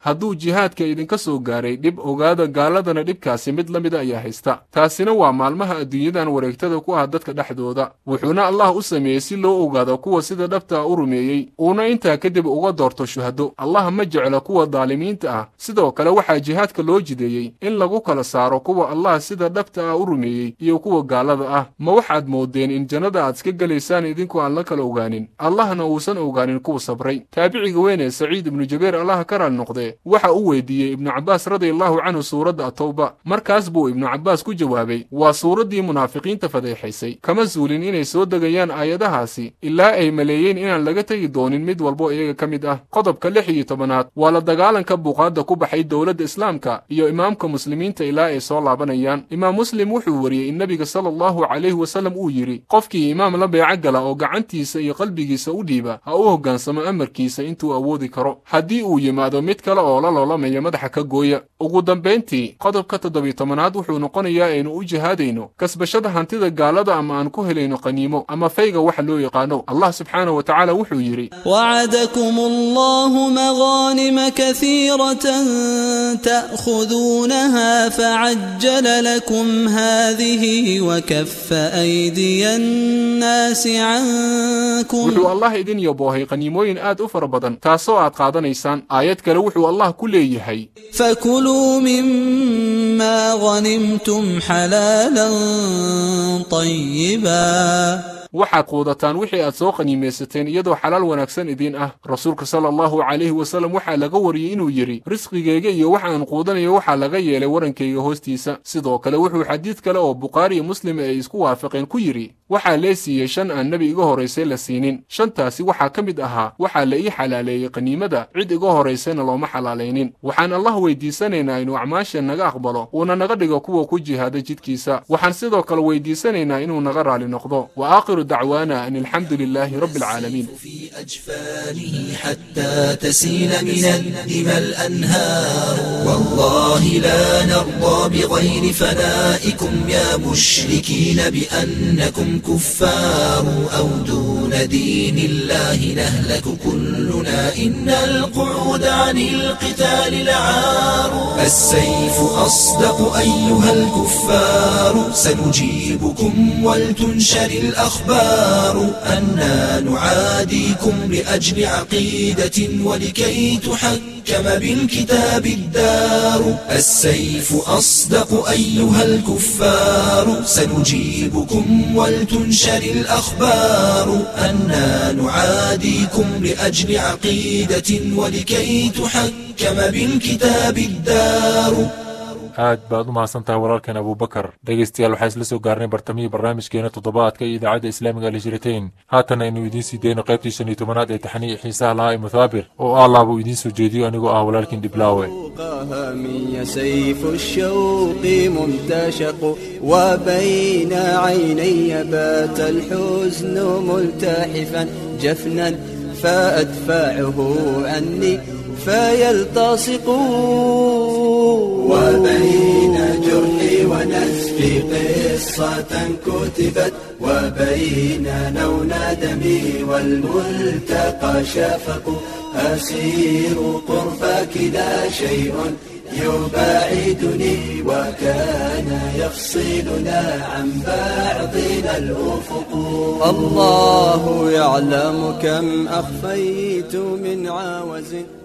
Hadduu jihaadka idinka soo gaaray dhib ogaada gaaladana dhibkaasi mid la mida ayaa haysta. Taasina waa maalmaha adduunyadan wareegtada ku ah dadka dhexdooda wuxuuna allah u sameeyey si loo ogaado kuwa sida dhabtaa u rumeeyey uuna intaa kadib uga doorto shuhado. Allah ma jecla kuwa daalimiinta ah. Sidoo kale waxaa jihaadka loo jideeyey in lagu kala saaro kuwa allah sida dhabta ah u rumeeyey iyo kuwa gaalada ah. Ma waxaad moodeen in jannada aad iska gelaysaan idinku aan la kala ogaanin? Allahna uusan ogaanin kuwa sabray. Taabiciga weyn ee saciid ibnu jabeer allah ka raali noqdee waxa uu weydiiyey ibnu cabbaas radiallahu canhu suuradda atowba markaas buu ibnu cabbaas ku jawaabay waa suuraddii munaafiqiinta fadeexaysay. Kama suulin inay soo degayaan aayadahaasi ilaa ay maleeyeen inaan laga tegi doonin mid walbo iyaga ka mid ah. Qodobka lix iyo tobanaad waa la dagaalanka buuqaadda ku baxay dowladda islaamka iyo imaamka muslimiinta ilaa ay soo laabanayaan. Imaam muslim wuxuu wariyey in nebiga sala allahu calayhi wasallam uu yidhi qofkii imaam la beeco gala oo gacantiisa iyo qalbigiisa u dhiiba ha u hoggaansamo amarkiisa intuu awoodi karo. Haddii uu yimaado mid kale kale oo la loolamaya madaxa ka gooya. Ugu dambayntii qodobka toddobiyo tobanaad wuxuu noqonayaa aynu u jihaadayno kasbashada hantida gaalada ama aan ku helayno qaniimo ama fayga waxa loo yaqaano. Allah subxaanahu wa tacaala wuxuu yidhi wacadakum allahu maqaanima kaiiratan ta'khuduunaha facajala lakum haadihi wakafa aydiya annaasi cankum. Wuxuu allah idin yaboohay qaniimooyin aad u fara badan taasoo aad qaadanaysaan. Aayad kale wuxuu allah ku leeyahay فكلوا مما غنمتم حلالا طيبا. Waxaad quudataan wixii aad soo qaniimaysateen iyadoo xalaal wanaagsan idiin ah. Rasuulka sala allahu calayhi wasallam waxaa laga wariyey inuu yidhi risqigayga iyo waxa aan quudanayo waxaa laga yeelay warankayga hoostiisa. Sidoo kale wuxuu xadiid kale oo bukhaari iyo muslim ay isku waafaqeen ku yidhi waxaa lee siiyey shan aan nebi iga horaysay la siinin. Shantaasi waxaa ka mid ahaa waxaa la ii xalaaleeyey qaniimada cid iga horaysayna looma xalaalaynin. Waxaan allah weydiisanaynaa inuu acmaasha naga aqbalo uuna naga dhigo kuwa ku jihaada jidkiisa waxaan sidoo kale weydiisanaynaa inuu naga raali noqdo dacwaana an alxamdu lilaahi rabbi alcaalamiin في أجفانه حتى تسيل من الدمى الأنهار. والله لا نرضى بغير فنائكم يا مشركين بأنكم كفار أو دون دين الله نهلك كلنا. إن القعود عن القتال لعار. السيف أصدق أيها الكفار. سنجيبكم ولتنشر الأخبار. أنا نعاديكم لأجل عقيدة ولكي تحكم بالكتاب الدار. السيف أصدق أيها الكفار. سنجيبكم ولتنشر الأخبار أنا نعاديكم لأجل عقيدة ولكي تحكم بالكتاب الدار. Aad baad u mahadsantahay walaalkan abuubakar dhegaystayaal waxaa isla soo gaarnay bartamihii barnaamijkeena toddobaadka iyo idaacadda islaamiga alhijrateyn haatan aynu idiin sii dayno qaybtii shan iyo tobanaad ee taxniya xiisaha lahaa ee muthaabir oo allah buu idiin soo jeediyo anigoo ah walaalkin dhiblaawe ممتشق وبين جرحي ونسفي قصة كتبت وبين لون دمي والملتقى شفق أسير قربك لا شيء يباعدني وكان يفصلنا عن بعضنا الأفق. الله يعلم كم أخفيت من عاوز.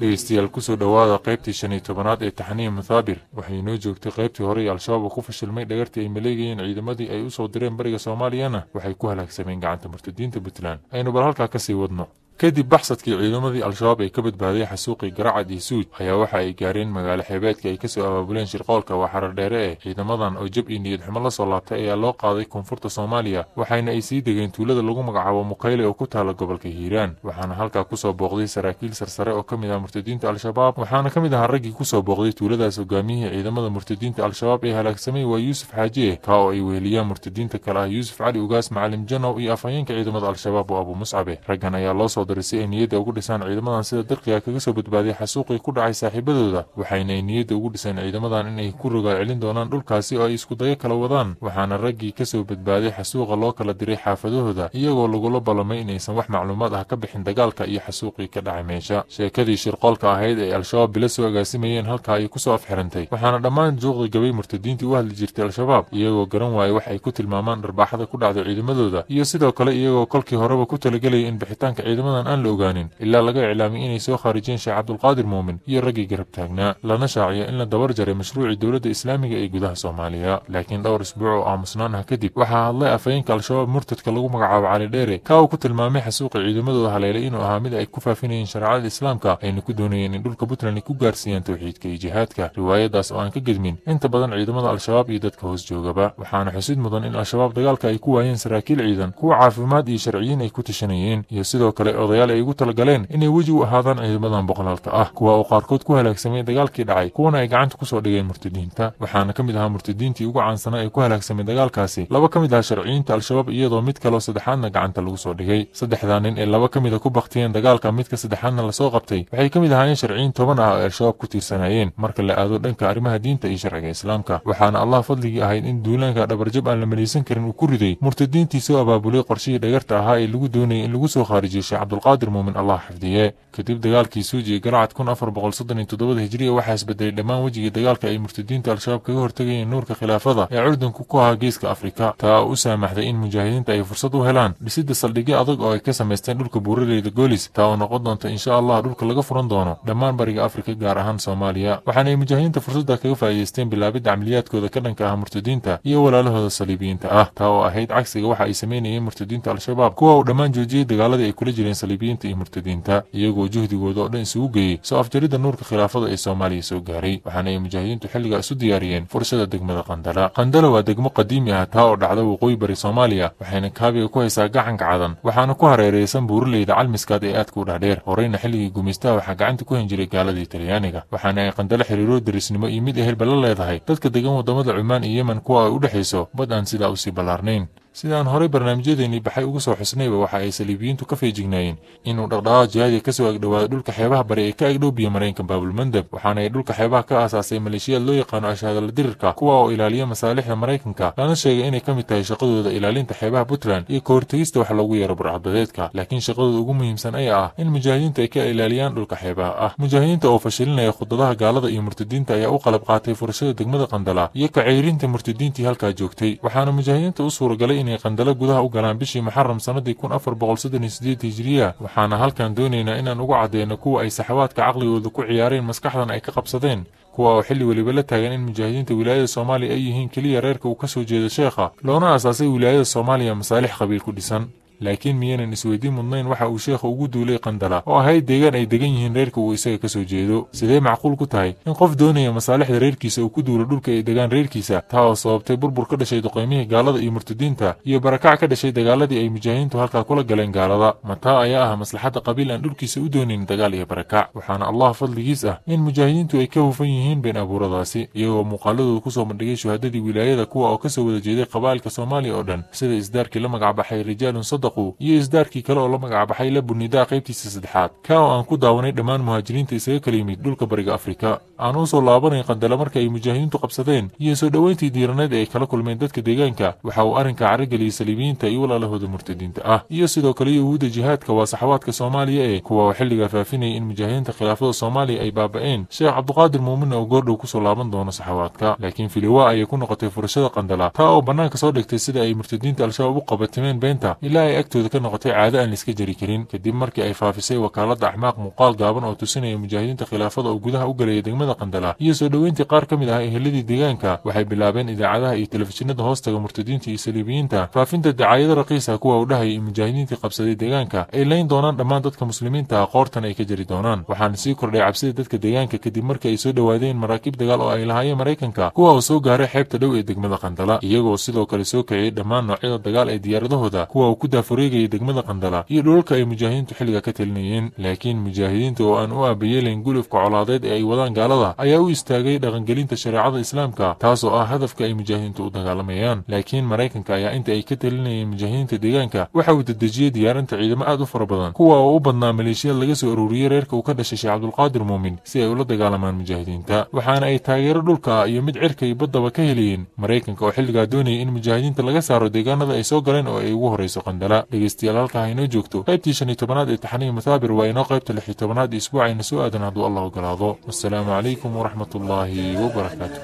dhegeystayaal ku soo dhowaada qaybtii shan iyo tobanaad ee taxniya muthaabir waxay inoo joogtay qaybtii hore ee al-shabaab oo ku fashilmay dhagartii ay maleegayeen ciidamadii ay u soo direen bariga soomaaliyana waxay ku halaagsameen gacanta murtadiinta puntland. Aynu bal halkaa ka sii wadno kadib baxsadkii ciidamadii al-shabaab ee ka badbaaday xasuuqii garacad iyo suuj ayaa waxa ay gaareen magaalo xeebeedka ay ka soo abaabuleen shirqoolka waa xarar dheere eh ciidamadan oo jab iyo niyad xumo la soo laabtay ayaa loo qaaday koonfurta soomaaliya waxayna ay sii degeen tuulada lagu magacaabo mukayle oo ku taala gobolka hiiraan. Waxaana halkaa ku soo booqday saraakiil sarsare oo ka mid ah murtadiinta al-shabaab waxaana ka mid ahaa raggii ku soo booqday tuuladaas hogaamiyihii ciidamada murtadiinta al-shabaab ee halaagsamay waa yuusuf xaajiye kaa oo ay weheliyaan murtadiinta kale ah yuusuf cali ugaas macalim janow iyo afhayeenka ciidamada al-shabaab oo abu muscabe. Raggan ayaa loo soo si ay niyadda ugu dhisaan ciidamadan sida dirqiga kaga soo badbaaday xasuuqii ku dhacay saaxiibadooda. Waxayna ay niyadda ugu dhiseen ciidamadan inay ku rogaal celin doonaan dhulkaasi oo ay iskudayo kala wadaan. Waxaana raggii ka soo badbaaday xasuuqa loo kala diray xaafadahooda iyagoo lagula ballamay inaysan wax macluumaad ah ka bixin dagaalka iyo xasuuqii ka dhacay meesha. Sheekadii shirqoolka ahayd ee al-shabaab bila soo agaasimayeen halkaa ay ku soo afxirantay. Waxaana dhammaan juuqda gabay murtadiintii u hadli jirtay al-shabaab iyagoo garan waayay wax ay ku tilmaamaan dharbaaxada ku dhacday ciidamadooda iyo sidoo kale iyagoo kolkii horeba ku talagelayay in bixitaanka ciidamada ciidamadan aan la ogaanin. Ilaa laga iclaamiyay inay soo khaarijeen sheekh cabdulqaadir muumin iyo raggii garab taagnaa lana shaaciyo in la dabar jaray mashruucii dowladda islaamiga ee gudaha soomaaliya. Laakiin dhowr isbuuc oo aamusnaan ah kadib waxaa hadlay afhayeenka al-shabaab murtadka lagu magacaabo cali dheere. Ka uu ku tilmaamay xasuuqi ciidamadooda haleelay inuu ahaa mid ay ku faafinayeen shareecada islaamka ayna ku doonayeen in dhulka puntland ay ku gaarsiiyaan towxiidka iyo jihaadka. Riwaayadaas oo aan ka gedmin inta badan ciidamada al-shabaab iyo dadka hoos joogaba waxaana xusid mudan in al-shabaab dagaalka ay ku waayeen saraakiil ciidan kuwa caafimaad iyo sharciyiin ay ku tashanayeen iyo sidoo kale odayaal ay ugu talagaleen inay weji u ahaadaan ciidamadan boqolaalka ah kuwa uu qaarkood ku halaagsamay dagaalkii dhacay kuwana ay gacanta ku soo dhigeen murtadiinta. Waxaana ka mid ahaa murtadiintii ugu caansanaa ee ku halaagsamay dagaalkaasi. Laba ka mid ah sharciyiinta al-shabaab iyadoo mid kaloo saddexaadna gacanta lagu soo dhigay. Saddexdaa nin ee laba ka mida ku baktiyeen dagaalka midka saddexaadna la soo qabtay waxay ka mid ahaayeen sharciyiin toban ah oo al-shabaab ku tiirsanayeen marka la aado dhanka arrimaha diinta iyo sharciga islaamka. Waxaana allah fadligii ahayd in duulaanka dhabarjab aan la malaysan karin uu ku riday murtadiintii soo abaabulay qorshihii dhagarta ahaa ee lagu doonayay in lagu soo khaarijiyey sheekh cabdulqaadir muumin allah xifdiye. Kadib dagaalkii suuji ee kun afar boqol soddon iyo toddobada hijriya waxaa isbedelay dhammaan wejigii dagaalka ay murtadiinta al-shabaab kaga hortegayeen nuurka khilaafada ee curdunku ku ahaa geeska afrika. Taa oo u saamaxday in mujaahidiinta ay fursad u helaan dhisidda saldhigyo adag oo ay ka samaysteen dhulka buuraleyda goolis taa oo noqon doonta insha allah dhulka laga furan doono dhammaan bariga afrika gaar ahaan soomaaliya. Waxaana ay mujaahidiinta fursadda kaga faa'iidaysteen bilaabidda camaliyaadkooda ka dhanka ah murtadiinta iyo walaalahooda saliibiyiinta. Ah taa oo ahayd cagsiga waxa ay samaynayeen murtadiinta al-shabaab kuwa uu dhammaan joojiyey dagaaladii ay kula jireen saliibiyiinta iyo murtadiinta iyagoo juhdigooda oo dhan isugu geeyey soo afjaridda nuurka khilaafada ee soomaaliya soo gaaray waxaana ay mujaahidiintu xilligaa isu diyaariyeen furashada degmada qandala. Qandala waa degmo qadiimi ah taa oo dhacda waqooyi bari soomaaliya waxayna kaabiga ku haysaa gacanka cadan waxaana ku hareeraysan buuraleyda calmiskaad ee aadka u dhaadheer. Horeyna xilligii gumaystaha waxaa gacanta ku hen jiray gaaladii talyaaniga waxaana ay qandalo xiriiro darisnimo iyo mid ehelba la leedahay. Dadka degan waddamada cumaan iyo yemen kuwa ay u dhexayso bad aan sidaa u sii ballaarnayn sidaan horey barnaamijyadeennii baxay ugu soo xusnayba waxa ay saliibiyiintu ka feejignaayeen inuu dhaqdhaqaaq jihaadiga ka soo agdhowaado dhulka xeebaha bari ee ka agdhow biyo mareenka baabulmandab waxaana ay dhulka xeebaha ka aasaasay maleeshiyaad loo yaqaano ashaadala dirirka kuwa oo ilaaliya masaalixda maraykanka lana sheegay inay ka mid tahay shaqadooda ilaalinta xeebaha puntland iyo ka hortegista wax loogu yeero burcadbadeedka laakiin shaqadooda ugu muhiimsan ayaa ah in mujaahidiintu ay ka ilaaliyaan dhulka xeebaha ah. Mujaahidiinta oo fashilinaya khudadaha gaalada iyo murtadiinta ayaa u qalab qaatay furashada degmada qandala iyo ka ceyrinta murtadiintii halkaa joogtay. Waxaana mujaahidiinta u suuragalay inay qandalo gudaha u galaan bishii muxaram sannadii kun afar boqol soddon iyo sideed hijiriya waxaana halkan doonaynaa inaan ugu caddeyno kuwa ay saxawaadka caqligooda ku ciyaareen maskaxdan ay ka qabsadeen kuwa oo xilli weliba la taagan in mujaahidiinta wilaayada soomaaliya ay yihiin keliya reerka uu ka soo jeedo sheekha loona aasaasay wilaayada soomaaliya masaalix qabiil ku dhisan laakiin miyaynan isweydiin mudnayn waxa uu sheekha ugu duulay qandala oo ahayd deegaan ay degan yihiin reerka uu isaga ka soo jeedo. Sidee macquul ku tahay in qof doonaya masaalixda reerkiisa uu ku duulo dhulka ay degaan reerkiisa taa oo sababtay burbur ka dhashay duqaymihii gaalada iyo murtadiinta iyo barakac ka dhashay dagaaladii ay mujaahidiintu halkaa kula galeen gaalada? Ma taa ayaa ah maslaxadda qabiil aan dhulkiisa u doonayn dagaal iyo barakac waxaana allah fadligiis ah in mujaahidiintu ay ka hufan yihiin been abuuradaasi iyagoo muuqaaladooda ku soo bandhigay shuhadadii wilaayada kuwa oo ka soo wada jeeday qabaa'ilka soomaaliya oo dhan sida isdaarkii la magacbaxay rijaalun sadaqu iyo isdaarkii kale oo la magacbaxay la bunidaa qaybtiisa saddexaad. Ka oo aan ku daawanay dhammaan muhaajiriinta isaga kala yimid dhulka bariga afrika. Aan u soo laabanay qandala marka ay mujaahidiintu qabsadeen iyo soo dhoweyntii diiraneed ee ay kala kulmeen dadka deegaanka. Waxa uu arrinka carageliyey saliibiyiinta iyo walaalahooda murtadiinta ah. Iyo sidoo kale yahuudda jihaadka waa saxawaadka soomaaliya ee kuwa oo xilligaa faafinayay in mujaahidiinta khilaafada soomaaliya ay baaba'een. Sheekh cabduqaadir muuminna oo goordhow ku soo laaban doono saxawaadka. Laakiin filiwa ayay ku noqotay furashada qandala. Taa oo bannaanka soo dhigtay sida ay murtadiinta al-shabaab u qabatimeen beenta ilaa ay agtooda ka noqotay caado aan laiska jari karin kadib markii ay faafisay wakaaladda axmaaq muuqaal gaaban oo tusinaya mujaahidiinta khilaafada oo gudaha u galaya degmada qandala. Iyo soo dhoweyntii qaar ka mid ah eheladii deegaanka waxay bilaabeen idaacadaha iyo telefishinada hoostaga murtadiinta iyo saliibiyiinta. Faafinta dacaayado raqiisa kuwa u dhahaya in mujaahidiintii qabsaday deegaanka ay layn doonaan dhammaan dadka muslimiinta qoortan ay ka jari doonaan. Waxaana sii kordhay cabsida dadka deegaanka kadib markii ay soo dhowaadeen maraakiib dagaal oo ay lahaayeen maraykanka kuwa oo soo gaaray xeebta dhow ee degmada qandala. Iyagoo sidoo kale soo kiciyey dhammaan noocyada dagaal ee diyaaradahooda kuwa uu ku daafureegayay degmada qandala. Iyo dhulalka ay mujaahidiintu xilliga ka telinayeen laakiin mujaahidiinta oo aan u aabayeelayn gulufka colaadeed ee ay wadaan gaalada ayaa u istaagay dhaqangelinta shareecada islaamka taas oo ah hadafka ay mujaahidiintu u dagaalamayaan. Laakiin maraykanka ayaa inta ay ka telinayeen mujaahidiinta deegaanka waxa uu dedejiyey diyaarinta ciidamo aad u fara badan kuwa oo u badnaa maleeshiyad laga soo aruuriyey reerka uu ka dhashay sheekh cabdulqaadir muumin si ay ula dagaalamaan mujaahidiinta. Waxaana ay taageero dhulka iyo mid cirka iyo baddaba ka helayeen maraykanka oo xilligaa doonayay in mujaahidiinta laga saaro deegaanada ay soo galeen oo ay ugu horayso qandala kara dhegeystayaal halkaa inoo joogto qaybtii shan iyo tobanaad ee taxanihi mathaabir waa inoo qaybta lix iyo tobanaad isbuucayna soo aadan hadduu allah ogolaado wasalaamu calaykum waraxmat ullaahi wabarakaatu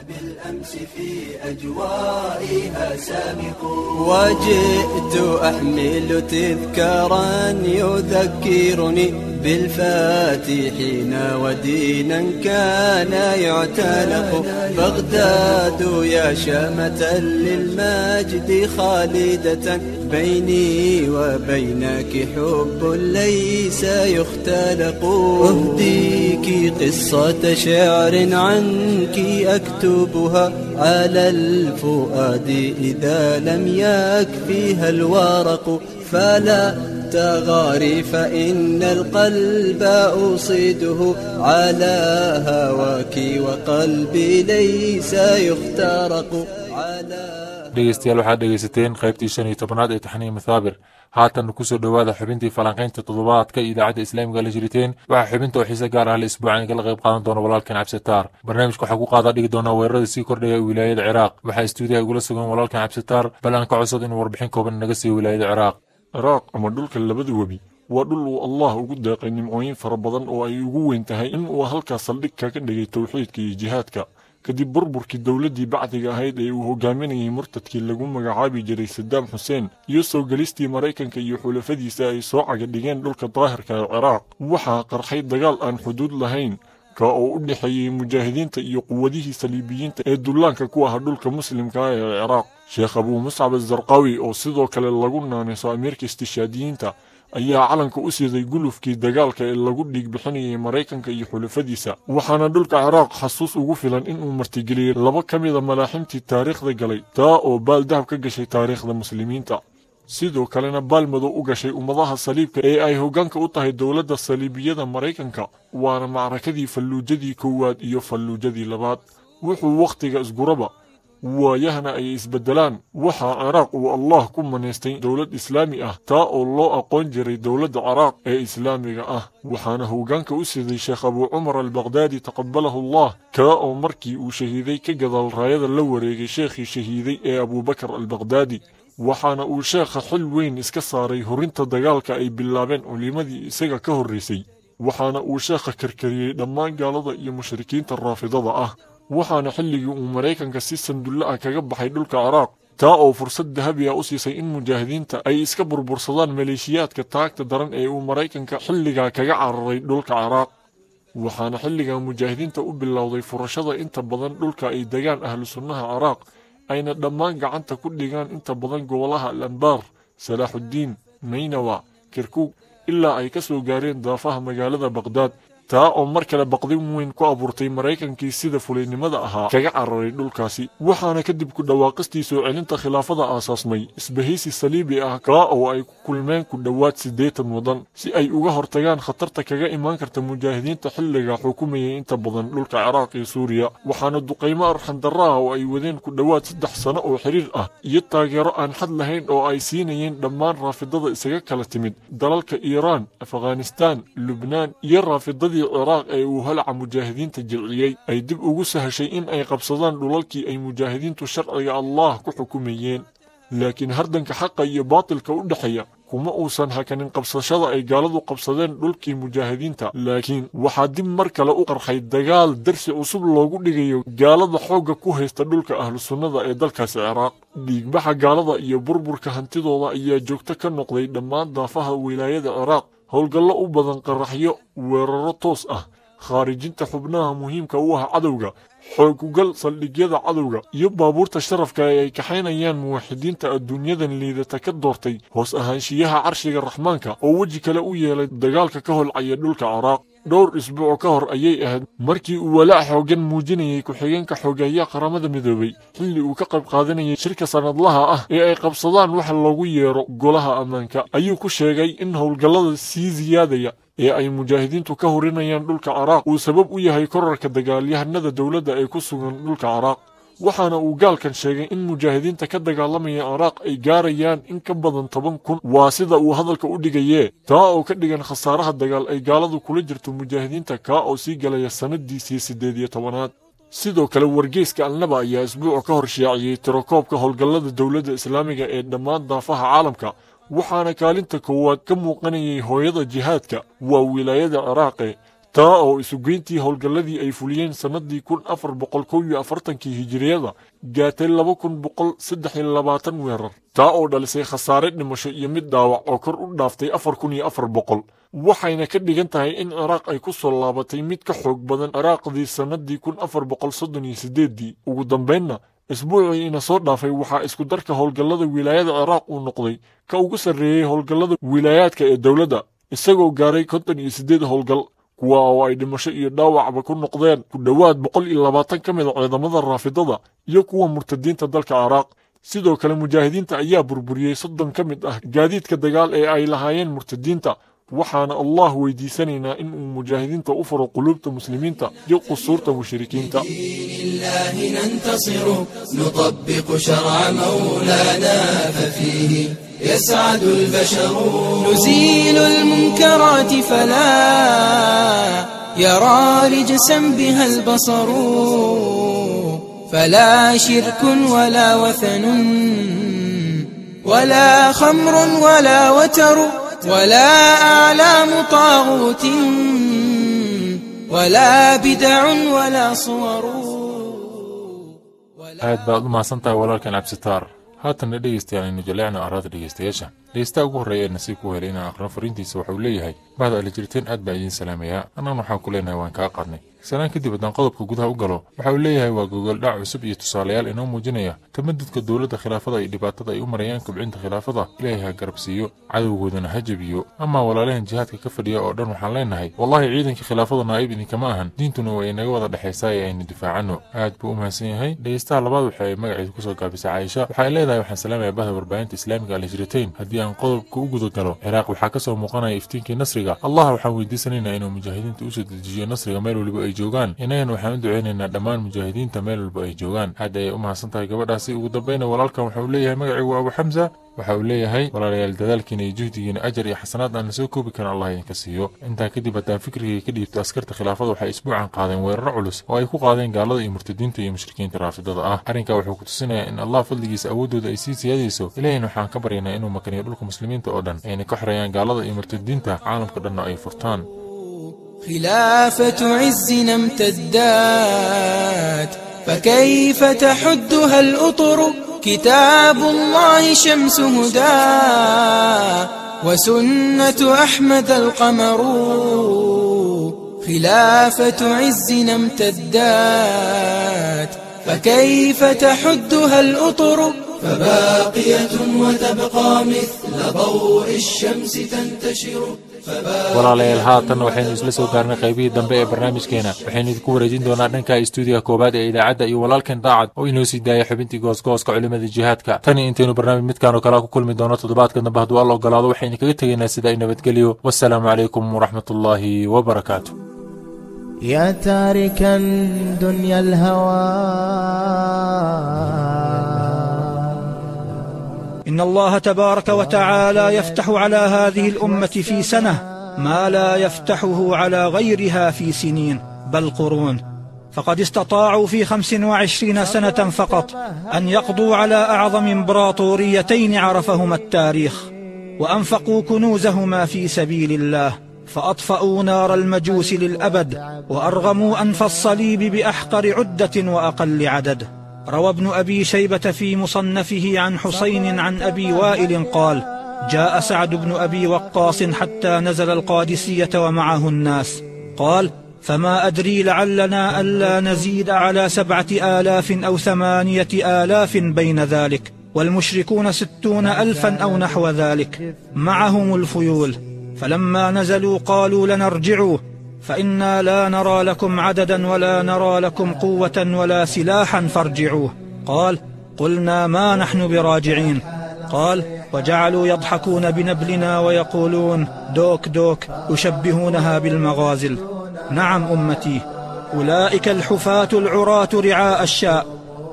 وجئت أحمل تذكارا يذكرني بالفاتحين ودينا كان يعتنق بغداد يا شامة للمجد خالدة بيني وبينك حب ليس يختلق. أهديك قصة شعر عنك أكتبها على الفؤاد. إذا لم يكفيها الورق فلا تغاري فإن القلب أصيده على هواك. وقلبي ليس يخترق على dhegeystayaal waxaad dhegeysateen qaybtii shan iyo tobanaad ee taxnihi mathaabir haatan ku soo dhowaada xubintii falanqaynta toddobaadka idaacadda islaamiga la jiriteen. Waxaa xubinta oo xiise gaar ah la isbuucan kala qayb qaadan doona walaalkan cabsitaar barnaamijka waxaa ku qaadaa dhigi doonaa weerarada sii kordhaya wilaayada ciraaq. Waxaa istuudiyaha igula sugan walaalkan cabsitaar bal aan ka codsad inuu warbixin kooban naga siiyo wilaayada ciraaq. Ciraaq ama dhulka labada webi waa dhul uu allah ugu deeqay nimcooyin fara badan oo ay ugu weyn tahay in uu halkaas saldhig kaga dhigay towxiidka iyo jihaadka kadib burburkii dowladdii bacdiga ahayd ee uu hogaaminayay murtadkii lagu magacaabi jiray sadaam xuseen iyo soo gelistii maraykanka iyo xulafadiisa ay soo caga dhigeen dhulka daahirka ee ciraaq. Waxaa qarxay dagaal aan xuduud lahayn ka oo u dhexeeyey mujaahidiinta iyo quwadihii saliibiyiinta ee dullaanka ku aha dhulka muslimka ee ciraaq. Sheekh abuu muscab azarqawi oo sidoo kale lagu naanayso amiirka istishaadiyiinta ayaa calanka u siiday gulufkii dagaalka ee lagu dhiig bixinayay maraykanka iyo xulafadiisa waxaana dhulka ciraaq xasuus ugu filan inuu martigeliyey laba ka mida malaaximtii taariikhda galay taa oo baal dahab ka gashay taariikhda muslimiinta. Sidoo kalena baalmadow u gashay ummadaha saliibka ee ay hoggaanka u tahay dowladda saliibiyada maraykanka waana macrakadii falluujadii koowaad iyo falluujadii labaad. Wuxuu wakhtiga isguraba waayahana ay isbeddelaan waxaa ciraaq uu allah ku manaystay dowlad islaami ah taa oo loo aqoon jiray dowladda ciraaq ee islaamiga ah. Waxaana hoggaanka u siday sheekh abuu cumar albaqhdaadi taqabalahu allah kaa oo markii uu shahiiday ka gadaal raayada la wareegay sheekhii shahiiday ee abuubakar albaqhdaadi waxaana uu sheekha xil weyn iska saaray horinta dagaalka ay bilaabeen culimmadii isaga ka horraysay waxaana uu sheekha karkariyey dhammaan gaalada iyo mushrikiinta raafidada ah waxaana xilligii uu maraykanka si sandulle ah kaga baxay dhulka ciraaq. Taa oo fursad dahabi ah u siisay in mujaahidiinta ay iska burbursadaan maleeshiyaadka taagta daran ee uu maraykanka xilligaa kaga cararay dhulka ciraaq. Waxaana xilligaa mujaahidiinta u bilowday furashada inta badan dhulka ay degaan ahlu sunnaha ciraaq ayna dhammaan gacanta ku dhigaan inta badan gobolaha al ambaar salaaxuddiin naynawa kirkuug ilaa ay ka soo gaareen daafaha magaalada baqhdaad taa oo mar kale baqdin weyn ku abuurtay maraykankii sida fulaynimada ahaa kaga cararay dhulkaasi. Waxaana kadib ku dhawaaqistii soo celinta khilaafada aasaasmay. Isbahaysi saliibi ah kaa oo ay ku kulmeen ku dhowaad siddeetan waddan si ay uga hortagaan khatarta kaga imaan karta mujaahidiinta xilliga xukumayay inta badan dhulka ciraaq iyo suuriya. Waxaana duqaymo arxandarra ah oo ay wadeen ku dhowaad saddex sano oo xiriir ah iyo taageero aan xad lahayn oo ay siinayeen dhammaan raafidada isaga kala timid. Dalalka iiraan afghanistaan lubnaan iyo raafidadii ciraaq ee uu holaca mujaahidiinta jilciyey ay dib ugu sahashay in ay qabsadaan dhulalkii ay mujaahidiintu sharciga allah ku xukumayeen. Laakiin hardanka xaqa iyo baatilka u dhexeeya kuma uusan hakanin qabsashada ay gaaladu qabsadeen dhulkii mujaahidiinta. Laakiin waxaa dib mar kale u qarxay dagaal darsi cusub loogu dhigayo gaalada xoogga ku haysta dhulka ahlu sunnada ee dalkaasi ciraaq dhiigbaxa gaalada iyo burburka hantidooda ayaa joogto ka noqday dhammaan daafaha wilaayada ciraaq howlgallo u badan qaraxyo weeraro toos ah. Khaarijinta xubnaha muhiimka u ah cadowga xoogugal saldhigyada cadowga iyo baabuurta sharafka ee ay kaxaynayaan muwaxidiinta adduunyadan liidata ka doortay hoos ahaanshiyaha carshiga raxmaanka oo weji kale u yeelay dagaalka ka holcaya dhulka ciraaq dhowr isbuuc ka hor ayay ahayd markii uu walaac xooggan muujinayay ku-xigeenka xoogeeyaha qaramada midoobay xilli uu ka qayb qaadanayay shirka sannadlaha ah ee ay qabsadaan waxa loogu yeero golaha ammaanka. Ayuu ku sheegay in howlgallada sii siyaadaya ee ay mujaahidiintu ka horinayaan dhulka ciraaq uu sabab u yahay korarka dagaalyahanada dowladda ee ku sugan dhulka ciraaq. Waxaana uu gaalkan sheegay in mujaahidiinta ka dagaalamaya ciraaq ay gaarayaan in ka badan toban kun. Waa sida uu hadalka u dhigayee taa oo ka dhigan khasaaraha dagaal ay gaaladu kula jirto mujaahidiinta kaa oo sii galaya sannadiisii siddeed iyo tobanaad. Sidoo kale wargeyska alnaba ayaa isbuuca ka hor shaaciyey tirakoobka howlgallada dowladda islaamiga ee dhammaan daafaha caalamka waxaana kaalinta koowaad ka muuqanayay hooyada jihaadka. Waa wilaayada ciraaqe taa oo isugeyntii howlgalladii ay fuliyeen sannaddii kun afar boqol kow iyo afartankii hijiriyada gaatay laba kun boqol saddex iyo labaatan weerar. Taa oo dhalisay khasaare dhimasho iyo mid dhaawac oo kor u dhaaftay afar kun iyo afar boqol. Waxayna ka dhigan tahay in ciraaq ay ku soo laabatay mid ka xoog badan ciraaqdii sannaddii kun afar boqol soddon iyo siddeeddii. Ugu dambaynna isbuucii ina soo dhaafay waxaa isku darka howlgallada wilaayada ciraaq uu noqday ka ugu sarreeyey howlgallada wilaayaadka ee dowladda isagoo gaaray konton iyo siddeed howlgal kuwa oo ay dhimasho iyo dhaawacba ku noqdeen ku dhowaad boqol iyo labaatan ka mid a ciidamada raafidada iyo kuwa murtadiinta dalka caraaq sidoo kale mujaahidiinta ayaa burburiyey soddon ka mid ah gaadiidka dagaal ee ay lahaayeen murtadiinta waxaana allah weydiisanaynaa in uu mujaahidiinta u furo quluubta muslimiinta iyo qusuurta mushrikiinta. يسعد البشر. نزيل المنكرات فلا يرى رجسا بها البصر. فلا شرك ولا وثن ولا خمر ولا وتر ولا أعلام طاغوت ولا بدع ولا صور. aad baad u mahadsantahay walaalkan cabsitaar haatanna dhegaystayaal aynu jaleecna araada dhegaystayaasha dhegaystaha ugu horreeya ee nasiib ku helay inaan aqrino fariintiisa waxauu leeyahay bahda allijirteen aad baa idiin salaamayaa annagana waxaan ku leenahay waan kaa qaadnay sanaan kadib haddaan qodobka gudaha u galo waxa uu leeyahay waa gogoldhac cusub iyo tusaalayaal inoo muujinaya tamadudka dowladda khilaafada iyo dhibaatada ay u marayaan kobcinta khilaafada. Ilaahay ha garabsiiyo cadowgoodana ha jebiyo. Amaa walaalahan jihaadka ka fadhiya oo dhan waxaan leenahay wallahi ciidankii khilaafada naa'ib idinkama ahan. Diintuna waa inaga wada dhexaysaa ee aynu difaacanno. Aad buu u mahadsan yahay. Dhegaystaha labaad waxa ay magaceedu ku soo gaabisay caaisha waxay leedahay waxaan salaamayaa bahda warbaahinta islaamiga alhijrateyn haddii aan qodobka u guda galo ciraaq waxaa ka soo muuqanaya iftiinkii nasriga. Allah waxaan weydiisanaynaa inuu mujaahidiinta u soo dedejiyo nasriga meel waliba ay joogaan. Innagana waxaan u duceynaynaa dhammaan mujaahidiinta meel walba ay joogaan. Aad ayay u mahadsan tahay gabadhaasi ugu dambayna walaalkan waxa uu leeyahay magacigu abu xamsa waxa uu leeyahay walaalayaal dadaalkiina iyo juhdigiina ajar iyo xasanaad aan la soo koobi karin allah idinka siiyo. Intaa kadib haddaan fikrigay ka dhiibto askarta khilaafada waxay isbuucan qaadeen weeraro culus oo ay ku qaadeen gaalada iyo murtadiinta iyo mushrikiinta raafidada ah. Arrinkaa wuxuu ku tusinayaa in allah fadligiisa awooddooda ay sii siyaadayso. Ilaahayna waxaan ka baryaynaa inuu makaniyo dhulka muslimiinta oo dhan. Ayna ka xoreeyaan gaalada iyo murtadiinta caalamka dhanna ay furtaan خلافة عزنا امتدات فكيف تحدها الأطر؟ كتاب الله شمس هدى وسنة أحمد القمر. خلافة عزنا امتدات فكيف تحدها الأطر؟ فباقية وتبقى مثل ضوء الشمس تنتشر. walaalayaal haatan waxaynu isla soo gaarnay qaybihii dambe ee barnaamijkeena waxaynu idinku wareejin doonaa dhanka istuudiga koowaad ee idaacadda iyo walaalkan daacad oo inoo sii daaya xubintii goosgooska culimmada jihaadka tani intaynu barnaamij midkaan oo kale ku kulmi doono toddobaadka dambe hadduu alla ogolaado waxaynu kaga tegaynaa sida ay nabadgelyo wasalaamu calaykum waraxmat ullaahi wabarakaatu يا تاركا دنيا الهوى إن الله تبارك وتعالى يفتح على هذه الأمة في سنة ما لا يفتحه على غيرها في سنين بل قرون. فقد استطاعوا في خمس وعشرين سنة فقط أن يقضوا على أعظم إمبراطوريتين عرفهما التاريخ وأنفقوا كنوزهما في سبيل الله فأطفأوا نار المجوس للأبد وأرغموا أنف الصليب بأحقر عدة وأقل عدد. روى ابن أبي شيبة في مصنفه عن حسين عن أبي وائل قال جاء سعد بن أبي وقاص حتى نزل القادسية ومعه الناس. قال فما أدري لعلنا ألا نزيد على سبعة آلاف أو ثمانية آلاف بين ذلك والمشركون ستون ألفا أو نحو ذلك معهم الفيول. فلما نزلوا قالوا لنرجعوا فإنا لا نرى لكم عددا ولا نرى لكم قوة ولا سلاحا فارجعوه. قال قلنا ما نحن براجعين. قال وجعلوا يضحكون بنبلنا ويقولون دوك دوك يشبهونها بالمغازل. نعم أمتي أولئك الحفاة العراة رعاء الشاء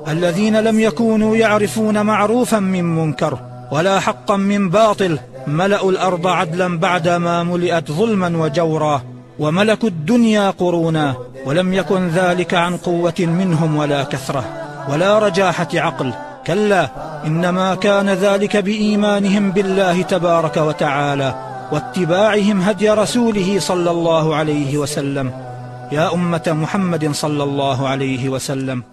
الذين لم يكونوا يعرفون معروفا من منكر ولا حقا من باطل ملأوا الأرض عدلا بعدما ملئت ظلما وجورا. وملكوا الدنيا قرونا ولم يكن ذلك عن قوة منهم ولا كثرة ولا رجاحة عقل. كلا إنما كان ذلك بإيمانهم بالله تبارك وتعالى واتباعهم هدي رسوله صلى الله عليه وسلم. يا أمة محمد صلى الله عليه وسلم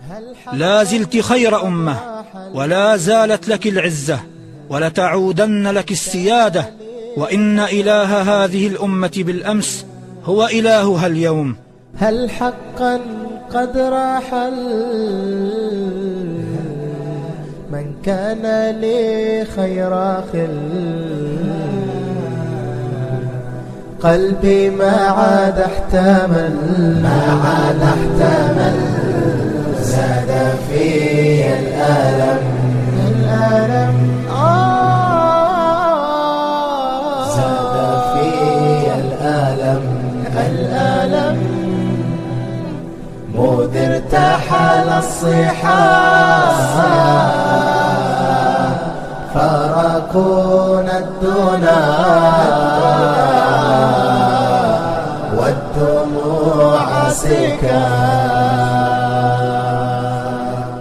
لا زلت خير أمة ولا زالت لك العزة ولتعودن لك السيادة. وإن إله هذه الأمة بالأمس هو إلهها اليوم. هل حقا قد راحل من كان لي خير خل قلبي ما عاد احتمل. ما عاد احتمل. زاد في الألم. ارتحل الصحاب فارقون الدنا. والدموع سكا.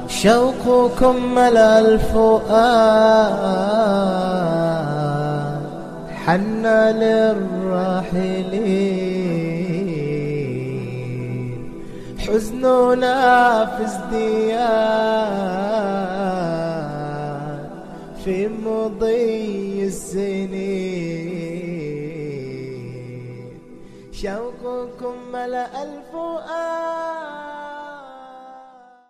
شوقكم ملأ الفؤاد. حن للراحلين. حزننا في ازدياد. في مضي السنين. شوقكم ملأ الفؤاد.